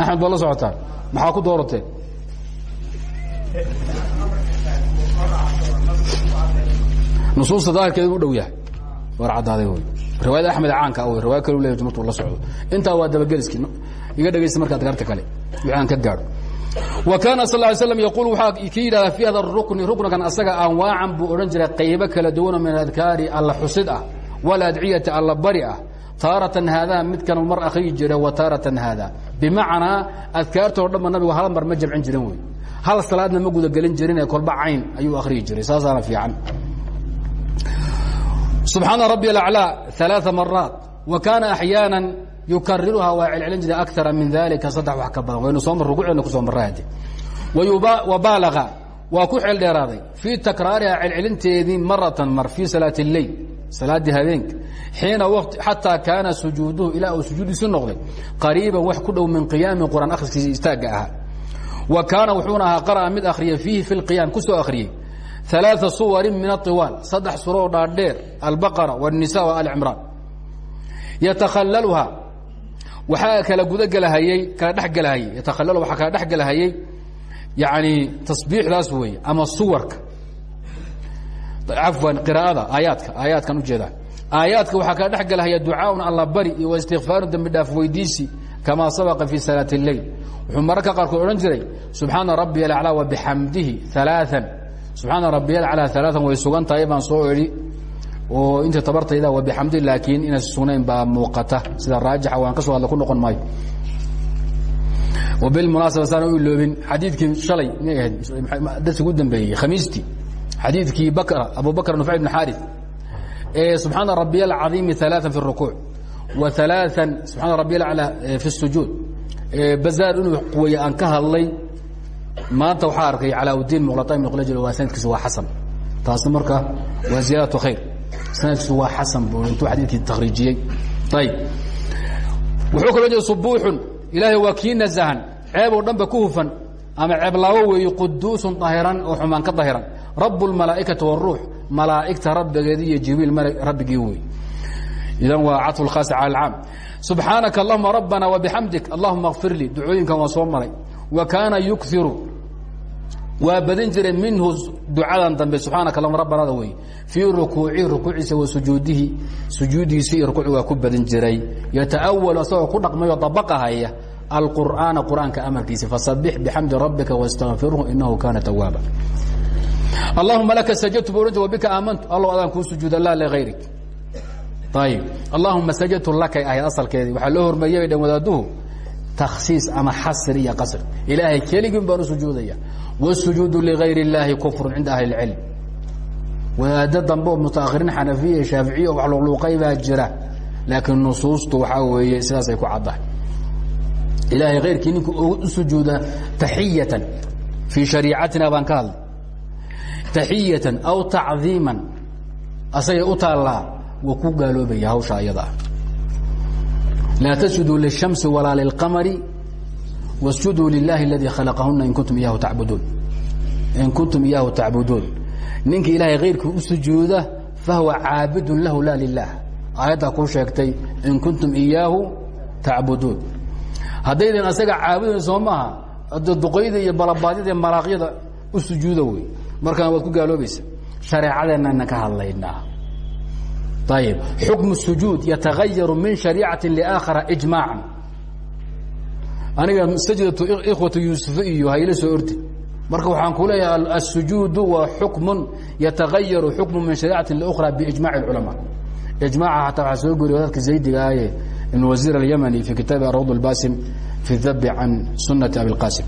axmed baad la socotaan maxaa ku doorateen nusuusta daahirkeedu u dhow yahay war caddaaday riwaayada axmed caanka kale u leya jumhurtu la socdo intaa waa dabageliski iga dhegaysta marka adkaarta kale. Wixii ka gaadho. Wa kaana sal ly slam yaquul waxaa ka fi hada rukni ruknigan asaga anwaacan buu odhan jiray qaybo kala duwana min adkaari alla xusid ah waladciyati alla bari ah taaratan haadaa midkan mar akhriyi jira wa taaratan haada bimacnaa adkaartoo dhanba nabigu hal mar ma jamcin jirin wey. Hal salaadna ma gudagelin jirin ee kolba cayn ayuu akhriyi jiray. Saasaana fiican. Subxaana rabbi alaclaa alaa maraat wa kaana yukariruhaa waa celcelin jiray akara min dalika saddex wax ka badan waynu soo mar rukuuceedna ku soo marraade wa baalaga waa ku xeel dheeraaday fii takraariha celcelinteedii maratan mar fii salaati اleyl salaaddii habeenka xiina wt xataa kaana sujuuduhu ilaa uu sujuudiisu noqday qariiban wax ku dhow min qiyaami quraan akhriskiisa istaagga ahaa wa kaana wuxuuna ahaa qara'a mid akhriya fiihi fi اlqiyaam ku soo akhriyey ثaلaaثa suwarin min aطiwaal saddex suroo dhaadheer albaqara والnisa وaal cimraan yatakhalalha waxaa kala gudagelahayey kala dhexgelahayey yatakhallalo waxaa kala dhexgelahayey yacni tasbiixdaas weeye ama suwarka. Cafwan qiraa'ada aayaadka aayaadkan u jeedaa aayaadka waxaa kala dhexgelahaya ducaaun alla bari iyo wa istikfaaru dembi dhaaf weydiisi kamaa sabaqa fii salaat اleyl wuxuu mararka qaarkood odhan jiray subxaana rabbiy alaclaa wa bixamdihi alaaan subxaana rabbiy alaclaa alaaan way sugan tahay baan soo idhi oo inta tabartayda waa bixamdi laakiin inaan sugnayn baa muuqata. Sida raajixa waan ka soo hadla ku noqon maayo. Wabilmunaasaba saana u iloobin xadiidkii shalay inay ahayd ugu dambeeyey khamiistii xadiidkii bakra abu bakr nufayl ibn xaari ee subxaana rabiya alcadiimi alaaan fi rukuuc wa alaaan subxaana rabiy alacla fi sujuud. Bazaar inuu quweeye aan ka hadlay maanta waxaa arkay calaa udiin muqlata ibn qlajl waa sanadkiisa waa xasan. Taasna marka waa sanadkiisu waa xasan buu intuu xadiidkii takhriijiyey ayib wuxuu kaloo jeeda subuuxun ilaahay waa kii nasahan ceeb oo dhanba ku hufan ama ceeblaabo weeye quduusun dahiran oo xumaan ka dahiran rabu اlmalaa'ikati wاruux malaa'igta rabbigeedi iyo jibriil rabbigii wey idan waa caطfu اlkhaas cala اlcaam subxaanaka allahuma rabbana wabixamdik allahuma اkfir lii ducooyinkan waa soo maray wa kaana yukiru waa badin jiray minhu ducadan dambe subxaanaka allahuma rabbanada wey fii rukuucihi rukuuciisa wa sujuudihi sujuudiisi iyo rukuuci waa ku badin jiray. Yata'awalu asagoo ku dhaqmayo dabaqahaya alqur'aana qur'aanka amarkiisa. Fasabix bixamdi rabbika wastakfirhu inahu kaana tawaaba allahuma laka sajadtu bu ohan wabika aamantu. Allow adaan kuu sujuuda laa ligayrik ayib allahuma sajadtu lakay ahayd asalkeedii. Waxaa loo hormariyay bay dhan wadaaduhu takhsiis ama xasri iyo qasr ilaahay keligin baan u sujuudaya wاsujuudu ligayr اllaahi kufru cinda ahli اlcilm wadaado dambe oo mutaahiriin xanafiya shaaficiya wax luqluuqay baa jira laakiin nusuustu waxaa weeye sidaasay ku caddahay ilaahay kayrkii ninku u sujuuda taxiyatan fii shariicatina baan ka hadlay taxiyatan aw tacdiiman asagay u taallaa wuu ku gaaloobaya hawsha ayada ah laa tasjuduu lishamsi walaa lilqamari wasjuduu lilahi aladii khalaqahuna in kuntum iyahu tabuduun in kuntum iyaahu tacbuduun ninka ilaahay kayrkii u sujuuda fahuwa caabidun lahu la lilah aayaddaa kuu sheegtay in kuntum iyaahu tacbuduun haddaydan asaga caabudayn soo maaha duqoyda iyo balabaadyada iyo maraaqyada u sujuuda wey markaan waad ku gaaloobaysa shareecadeenana ka hadlaynaa ayb xukm sujuud yatagayaru min shariicati liaakhara ijmaaca aniga sajdatu ikhwatu yuusuf iyo hayla soo orti marka waxaan ku leeyahay asujuudu waa xukmun yatagayaru xukmu min shariicati liukhra biijmaci اculamaa ijmaca hataa waxaa soo goriya wadaadka zaydiga aye ibn wasiir alyamani fi kitaabi rawd اlbasim fi dabi can sunati abiqasim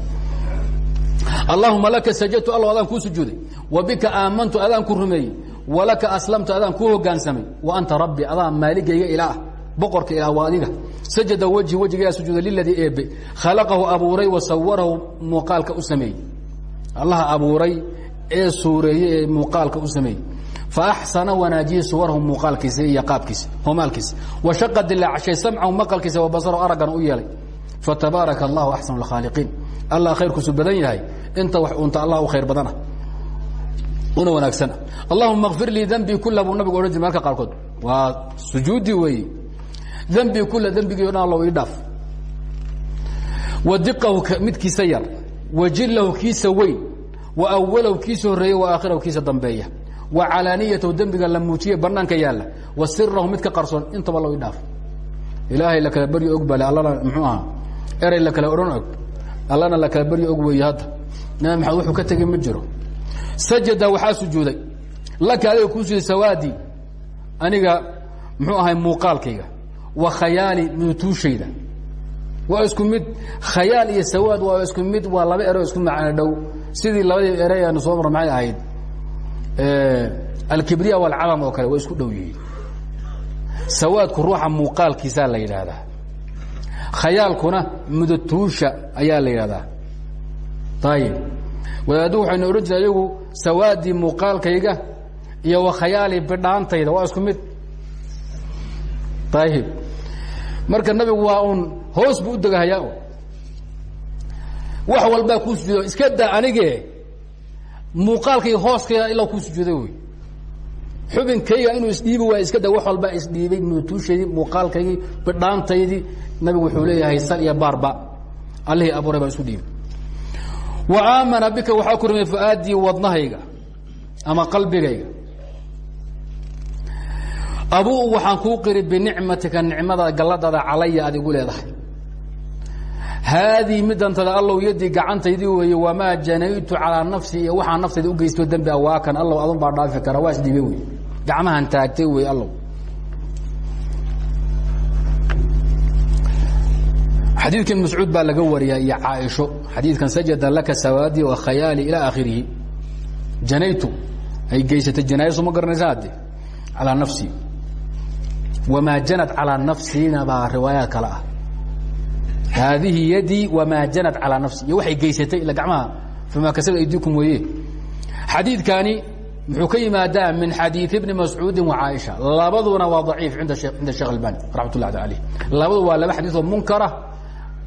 allahuma laka sajadtu alla adaan kuu sujuuday wa bika aamantu adaan ku rumeeyey walaka aslamtu adaan kuu hogaansamay wa anta rabbi adaan maaligayga ilaah boqorka ilaah waa sajada wejhi wejigayaa sujuuda liladii eebe khalaqahu abuuray wa sawarahu muuqaalka u sameeyey. Allaha abuuray ee suureeyey ee muuqaalka u sameeyey. Faaxsana wanaajiye suwarahu muuqaalkiisa iyo qaabkiisa homaalkiisa washaqa dilaacshay samcahu maqalkiisa wa basarahu araggana u yeelay. Fatabaaraka allahu axsanu lkhaaliqiin allah khayrkuusu badan yahay. Inta wax unta allah khayr badana una wanaagsana. Allahuma kfir lii dembii kula buu nabigu odhan jir marka qaarkood. Waa sujuudi weeye. Dembii kula dembigii o dhan allow ii dhaaf. Wa diqahu midkiisa yar. Wa jilahu kiisa weyn. Wa awalahu kiisa horreeye wa aakhirahu kiisa dambeeya. Wa calaaniyatahu dembiga la muujiye banaanka yaalla. Wa sirahu mid ka qarsoon intaba allow ii dhaaf. Ilaahay la kala baryo og bale allana muxuu ahaa? Erey la kala odhan og. Allana la kala baryo og weeye hadda. Nabi maxamed wuxuu ka tegey ma jiro sajada waxaa sujuuday. Laka adiga kuu sujuuday sawaadi aniga muxuu ahay muuqaalkayga. Wa khayaali nuutuushayda waa isku mid khayaal iyo sawaad waa isku mid waa laba ero isku macno dhow. Sidii labadii erey aanu soo mar maxay ahayd alkibriya walcadam oo kale way isku dhow yihiin. Sawaadku ruuxa muuqaalkiisaa la yidhaahdaa. Khayaalkuna mudatuusha ayaa la yidhahdaa ayib wadaaddu waxaynu odhan jira iyagu sawaadii muuqaalkayga iyo wa khayaali bidhaantayda. Waa isku mid. Ayib marka nabigu waa un hoos buu u degahayaa wax walbaa kuu sujuuda iska daa anige muuqaalkayga hooskayga ilaa kuu sujuuday wey. Xubinkayga inuu isdhiibi waay iska da wax walbaa isdhiibay nuutuushaydii muuqaalkaygii bidhaantaydii nabigu wuxuu leeyahay sal iyo baarba. Allihii abuuray baa isu dhiibay wa aamana bika waxaa ku rumey fu'aadii wadnahayga ama qalbigayga. Abuu waxaan kuu qiri binicmatika nicmada galladaada calaya aad igu leedahay. Haadii midantada allow yadii gacantaydii weeye wamaa janaytu calaa nafsi iyo waxaa u geysto dembi awaakan allow adun baa dhaafi kara waa isdhiibe wey gacmahan taagtay wey allow xadiidka ibn mascuud laga wariyaa iyo caaisho. Xadiidkan sajada laka sawaadi wa khayaali ilaa akhirihi janaytu ay geysatay janaayo soo ma garanaysa nafsi. Wamaa janad calaa nafsina baa riwaayaad kale ah. Haadihi yadii wamaa janad nafsi. Iyo waxay geysatay ila gacmaha. Famaa kasaba aydikum weeye. Xadiidkani muxuu ka yimaadaa min xadiid ibni mascuudi wa caaisha. Labaduna waa daciif inda cinda sheekh albani raxmat ullahi aleyh labadu waa laba xadiis oo munkara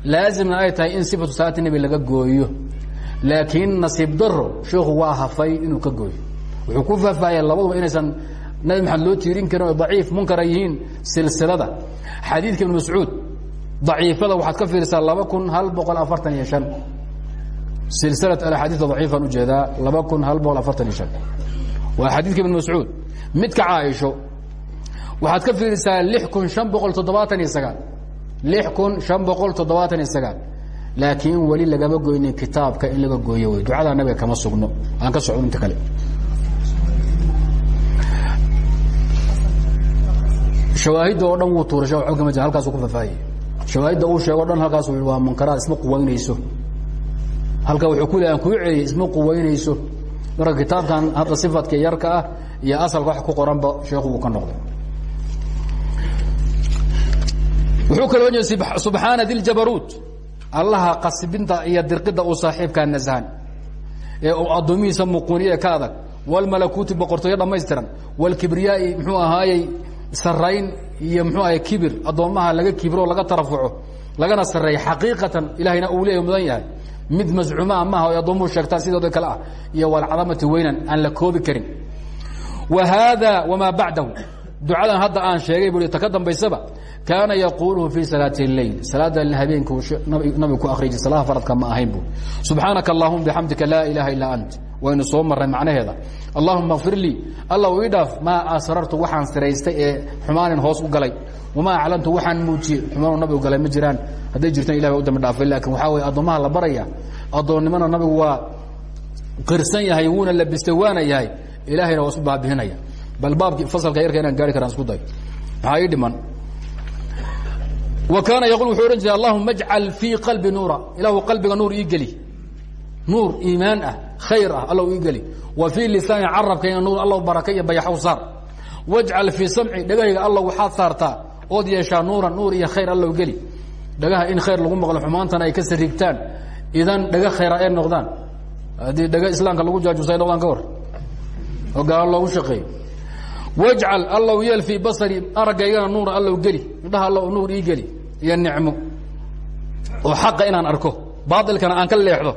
laazimna ay tahay in sifatu salaati nebi laga gooyo laakiin nasiib daro sheikhu waa hafay inuu ka gooyo wuxuu ku faahfaahaya labaduba inaysan nabi maxamed loo tiirin karin daciif munkara yihiin silsilada xadiidka ibn mascuud daciifada waxaad ka fiirisaa laba kun hal boqol afartan iyo shan silsilat alaxaadiis daciifaan u jeedaa laba kun hal boqol afartan iyo shan waa xadiidka ibn mascuud midka caaisho waxaad ka fiirisaa lix kun shan boqol toddobaatan iyo sagaal lix kun shan boqol laakiin weli lagama goynin kitaabka in laga gooyo wey ducadaa nabiga kama sugno. Aan ka socdo inta kale. Shawaahidda oo dhan wuu tuuray kama jir halkaasu ku faahfaahiyey shawaahidda uu sheego dhan halkaasu waa munkaraad isma quwaynayso. Halka wuxuu ku leeyahan kuu celiyey isma quwaynayso. Marka kitaabkan hadda sifadka yarka ah iyo asalka wax ku qoranba sheekhu wuu ka noqday wuxuu kaloo ohan jira subxaana diljabaruut allaha qasbinta iyo dirqidda uu saaxiibkaa nasahan. Ee uu addoomihiisa muquniye ka adag. Wاlmalakuuti boqortooyo dhammaystiran. Wاlkibriyaai mxuu ahaayey sarayn iyo mxuu ahay kibir. Addoommaha laga kibiro laga tarafuco lagana sareeya xaqiiqatan ilahayna uu leeya mudan yahay. Mid mascuumaa maaha o addoommuhu sheegtaan sidooda kale ah. Iyo walcadamati weynan aan la koobi karin. Wa haada wamaa bacdahu. Ducadan hadda aan sheegay bui ta ka dambaysaba kaana yaquuluhu fii salaati اleyl salaada habeenku nabigu ku akhriji salaha faradka ma ahayn bu subxaanaka allahuma bixamdika laa ilaha ilaa ant waynu soo marray macnaheeda allahuma kfir lii allow ii dhaaf maa asrartu waxaan siraystay ee xumaanin hoos u galay wamaa aclantu waxaan muujiyey xumaanu nabigu galay ma jiraan hadday jirtaan ilah ba u dambi dhaafay laakiin waxaa weye addoommaha la baraya addoonnimona nabigu waa qirsan yahay wuuna labistay waana yahay ilahayna waa isku baabihinaya bal baabkii fasalka yarka inaan gaari karaan isku day maxaa ii dhiman wa kaana yaqul wuxuu odhan jiray allahuma ajcal fii qalbi nuura ilaahu qalbiga nuur ii geli nuur iimaan ah khayr ah allow ii geli wa fii lisaani carabkayna nuur allow baraka iyo bayaxow saar wajcal fii samci dhegahayga allow waxaad saartaa ood yeeshaa nuuran nuur iyo khayr allow geli dhagaha in khayr lagu maqlo xumaantana ay ka sarigtaan idan dhaga khayra ay noqdaan haddii dhaga islaamka lagu jaajusa ay noqdaan ka war oo gaalo loogu shaqeeyo wajcal allow iyo nicmo. Oo xaqa inaan arko baailkana aan ka leexdo.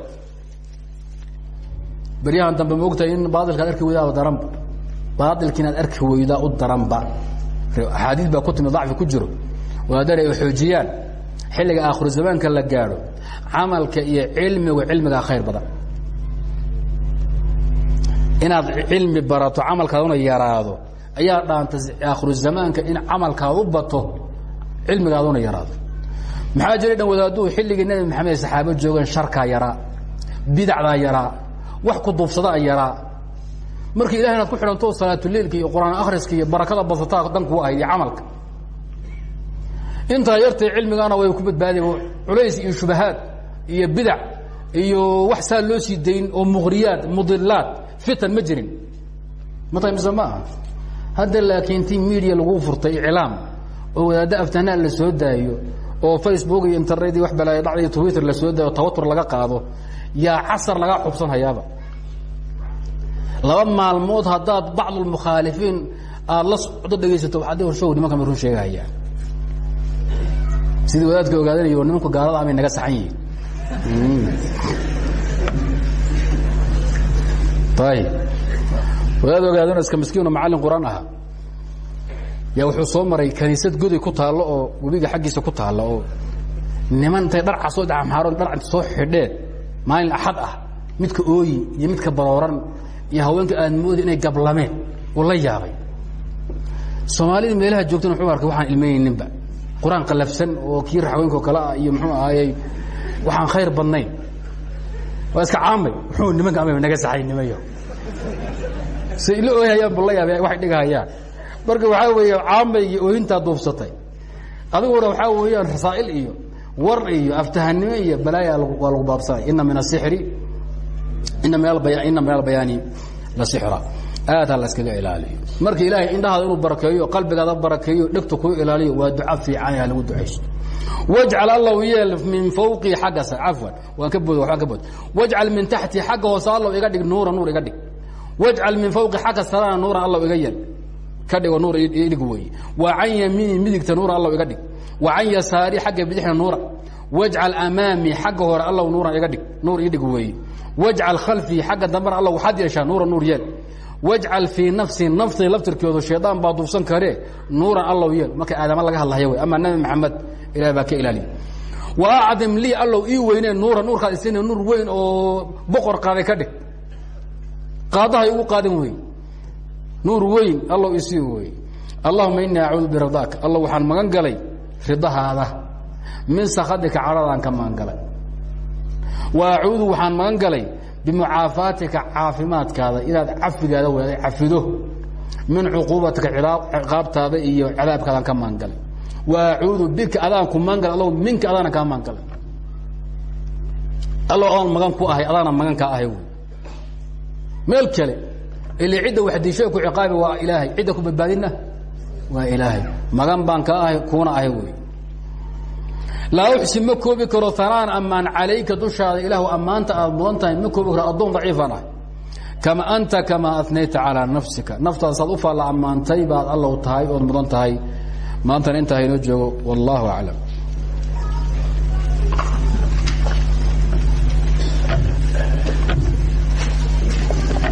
Beryahan dambe ma ogtahay in baailkaad arki weydaa daranba baailka inaad arki weydaa u daranba axaadiis baa ku timi dacfi ku jiro. Wadaadana ay xoojiyaan. Xilliga aakhiru zamaanka la gaadho camalka iyo cilmigu cilmigaa khayr badan. Inaad cilmi barato camalkaaduna yaraado ayaa dhaanta aakhiru zamaanka in camalkaad u bato cilmigaaduna yaraado maxaa jiray dhan wadaaduu xilligii nebi maxamed saxaabo joogeen sharkaa yaraa bidacdaa yaraa wax ku duufsadaa yaraa markii ilahay inaad ku xidhanto salaatuleilka iyo qur'aan akhriska iyo barakada badsataa dan kuu ahayd iyo camalka. Intaa yartay cilmigaana way ku badbaadi culays iyo shubahaad iyo bidac iyo wax saa loo sii dayn oo muqriyaad mudilaad fitan ma jirin. Mata mise ma aha hadda laakiin ti media lagu furtay iclaam oo wadaaddo aftanaan la soo daayo oo facebook iyo internet iyo wax balaayo dhacda iyo twitter la soo daayo tawatur laga qaado yaa casar laga xubsan hayaaba. Laba maalmood haddaad bacd lmukhaalifiin aada la socdo dhegaysato waxaad horshow nimanka ma run sheegahayaan sidii wadaadka ogaadanayo nimanku gaalada amay naga saxan yihiin. <laughs> Ayib wadaad ogaadana iska miskiino macallin qur'aan ahaa yaa wuxuu soo maray kaniisad goday ku taallo oo webiga xaggiisa ku taalla oo niman intay dhar casoo amaaroon dhar soo xidheen maalin axad ah midka ooyi iyo midka barooran iyo haweenka aad moodi inay gablameen uu la yaabay. Soomaalida meelaha joogtana wuxuu arkay waxaan ilmaynayninba qur'aan qalafsan oo kii haweenko kale ah iyo muxuu ahaayey waxaan khayr badnayn. Waa iska caamay wuxuu nimanka ama naga saxay nimayo. Say la ooyhayaan bu la yaaba waxay dhigahayaan marka waxaa weeye caamay iyo ooyintaa duufsatay adiguna waxaa weeyaan rasaa'il iyo war iyo aftahanimo iyo balaaya waa lagu baabsanay. Ina min asixri ina min ina min albayaani la sixra. Aad ha la iskaga ilaaliyo. Marka ilaahay indhahaada inuu barakeeyo qalbigaada barakeeyo dhegta kuu ilaaliyo waa duca fiican ha lagu ducaysto. Wajcal allow yeel min fawqii xagga sare cafwan waan ka bood waxbaan ka bood. Wajcal min taxtii xagga hoose allow iga dhig nuura nuur iga dhig. Wajcal min fawqi xagga sarena nuuran allow iga yeel ka dhigo nuur idhig weeye wa can yamiini midigta nuura allow iga dhig. Wa can yasaari xagga bidixna nuura. Wajcal amaamii xagga hore allow nuuran iga dhig nuur ii dhig weeye wajcal khalfii xagga dambena allow waxaad yeeshaa nuura nuur yeel. Wajcal fii nafsi naftii laftirkeedu shaydaan baa duufsan karee nuuran allow yeel. Marka aadama laga hadlahayo wey ama nabi maxamed ilaah baa ka ilaaliya wa acdim lii allow ii weynee nuura nuurkaad isina nuur weyn oo boqor qaaday ka dhig. Qaadahay ugu qaadan wey nuur weyn allow isii wey allahuma inii acuudu biridaaka alla waxaan magan galay ridahaada. Min sakadika cadhadaan ka magan galay. Wa acuudu waxaan magan galay bimucaafaatika caafimaadkaada. Inaad cafigaada wada cafido min cuquubatika ciqaabtaada iyo cadaabkaadaan ka magan galay. Wa acuudu bika adaan ku magan galay. Allow minka adaana kaa magan galay. Allow adaan magan ku ile cidda waxdiishoe ku ciqaabi waa ilaahay. Cidda ku badbaadina waa ilaahay. Magan baan ka ahay kuuna ahay wey. Laa uxsi koobi karo anaan ammaan calayka dushaada ilaahu ammaanta aad mudan ma koobi karo addoon daciifaan kama anta kamaa anayta calىa nafsika. Naftaada saad u faalla ammaantay baad allow tahay ood mudan tahay. Maantana intaa haynoo joogo wاllahu aclam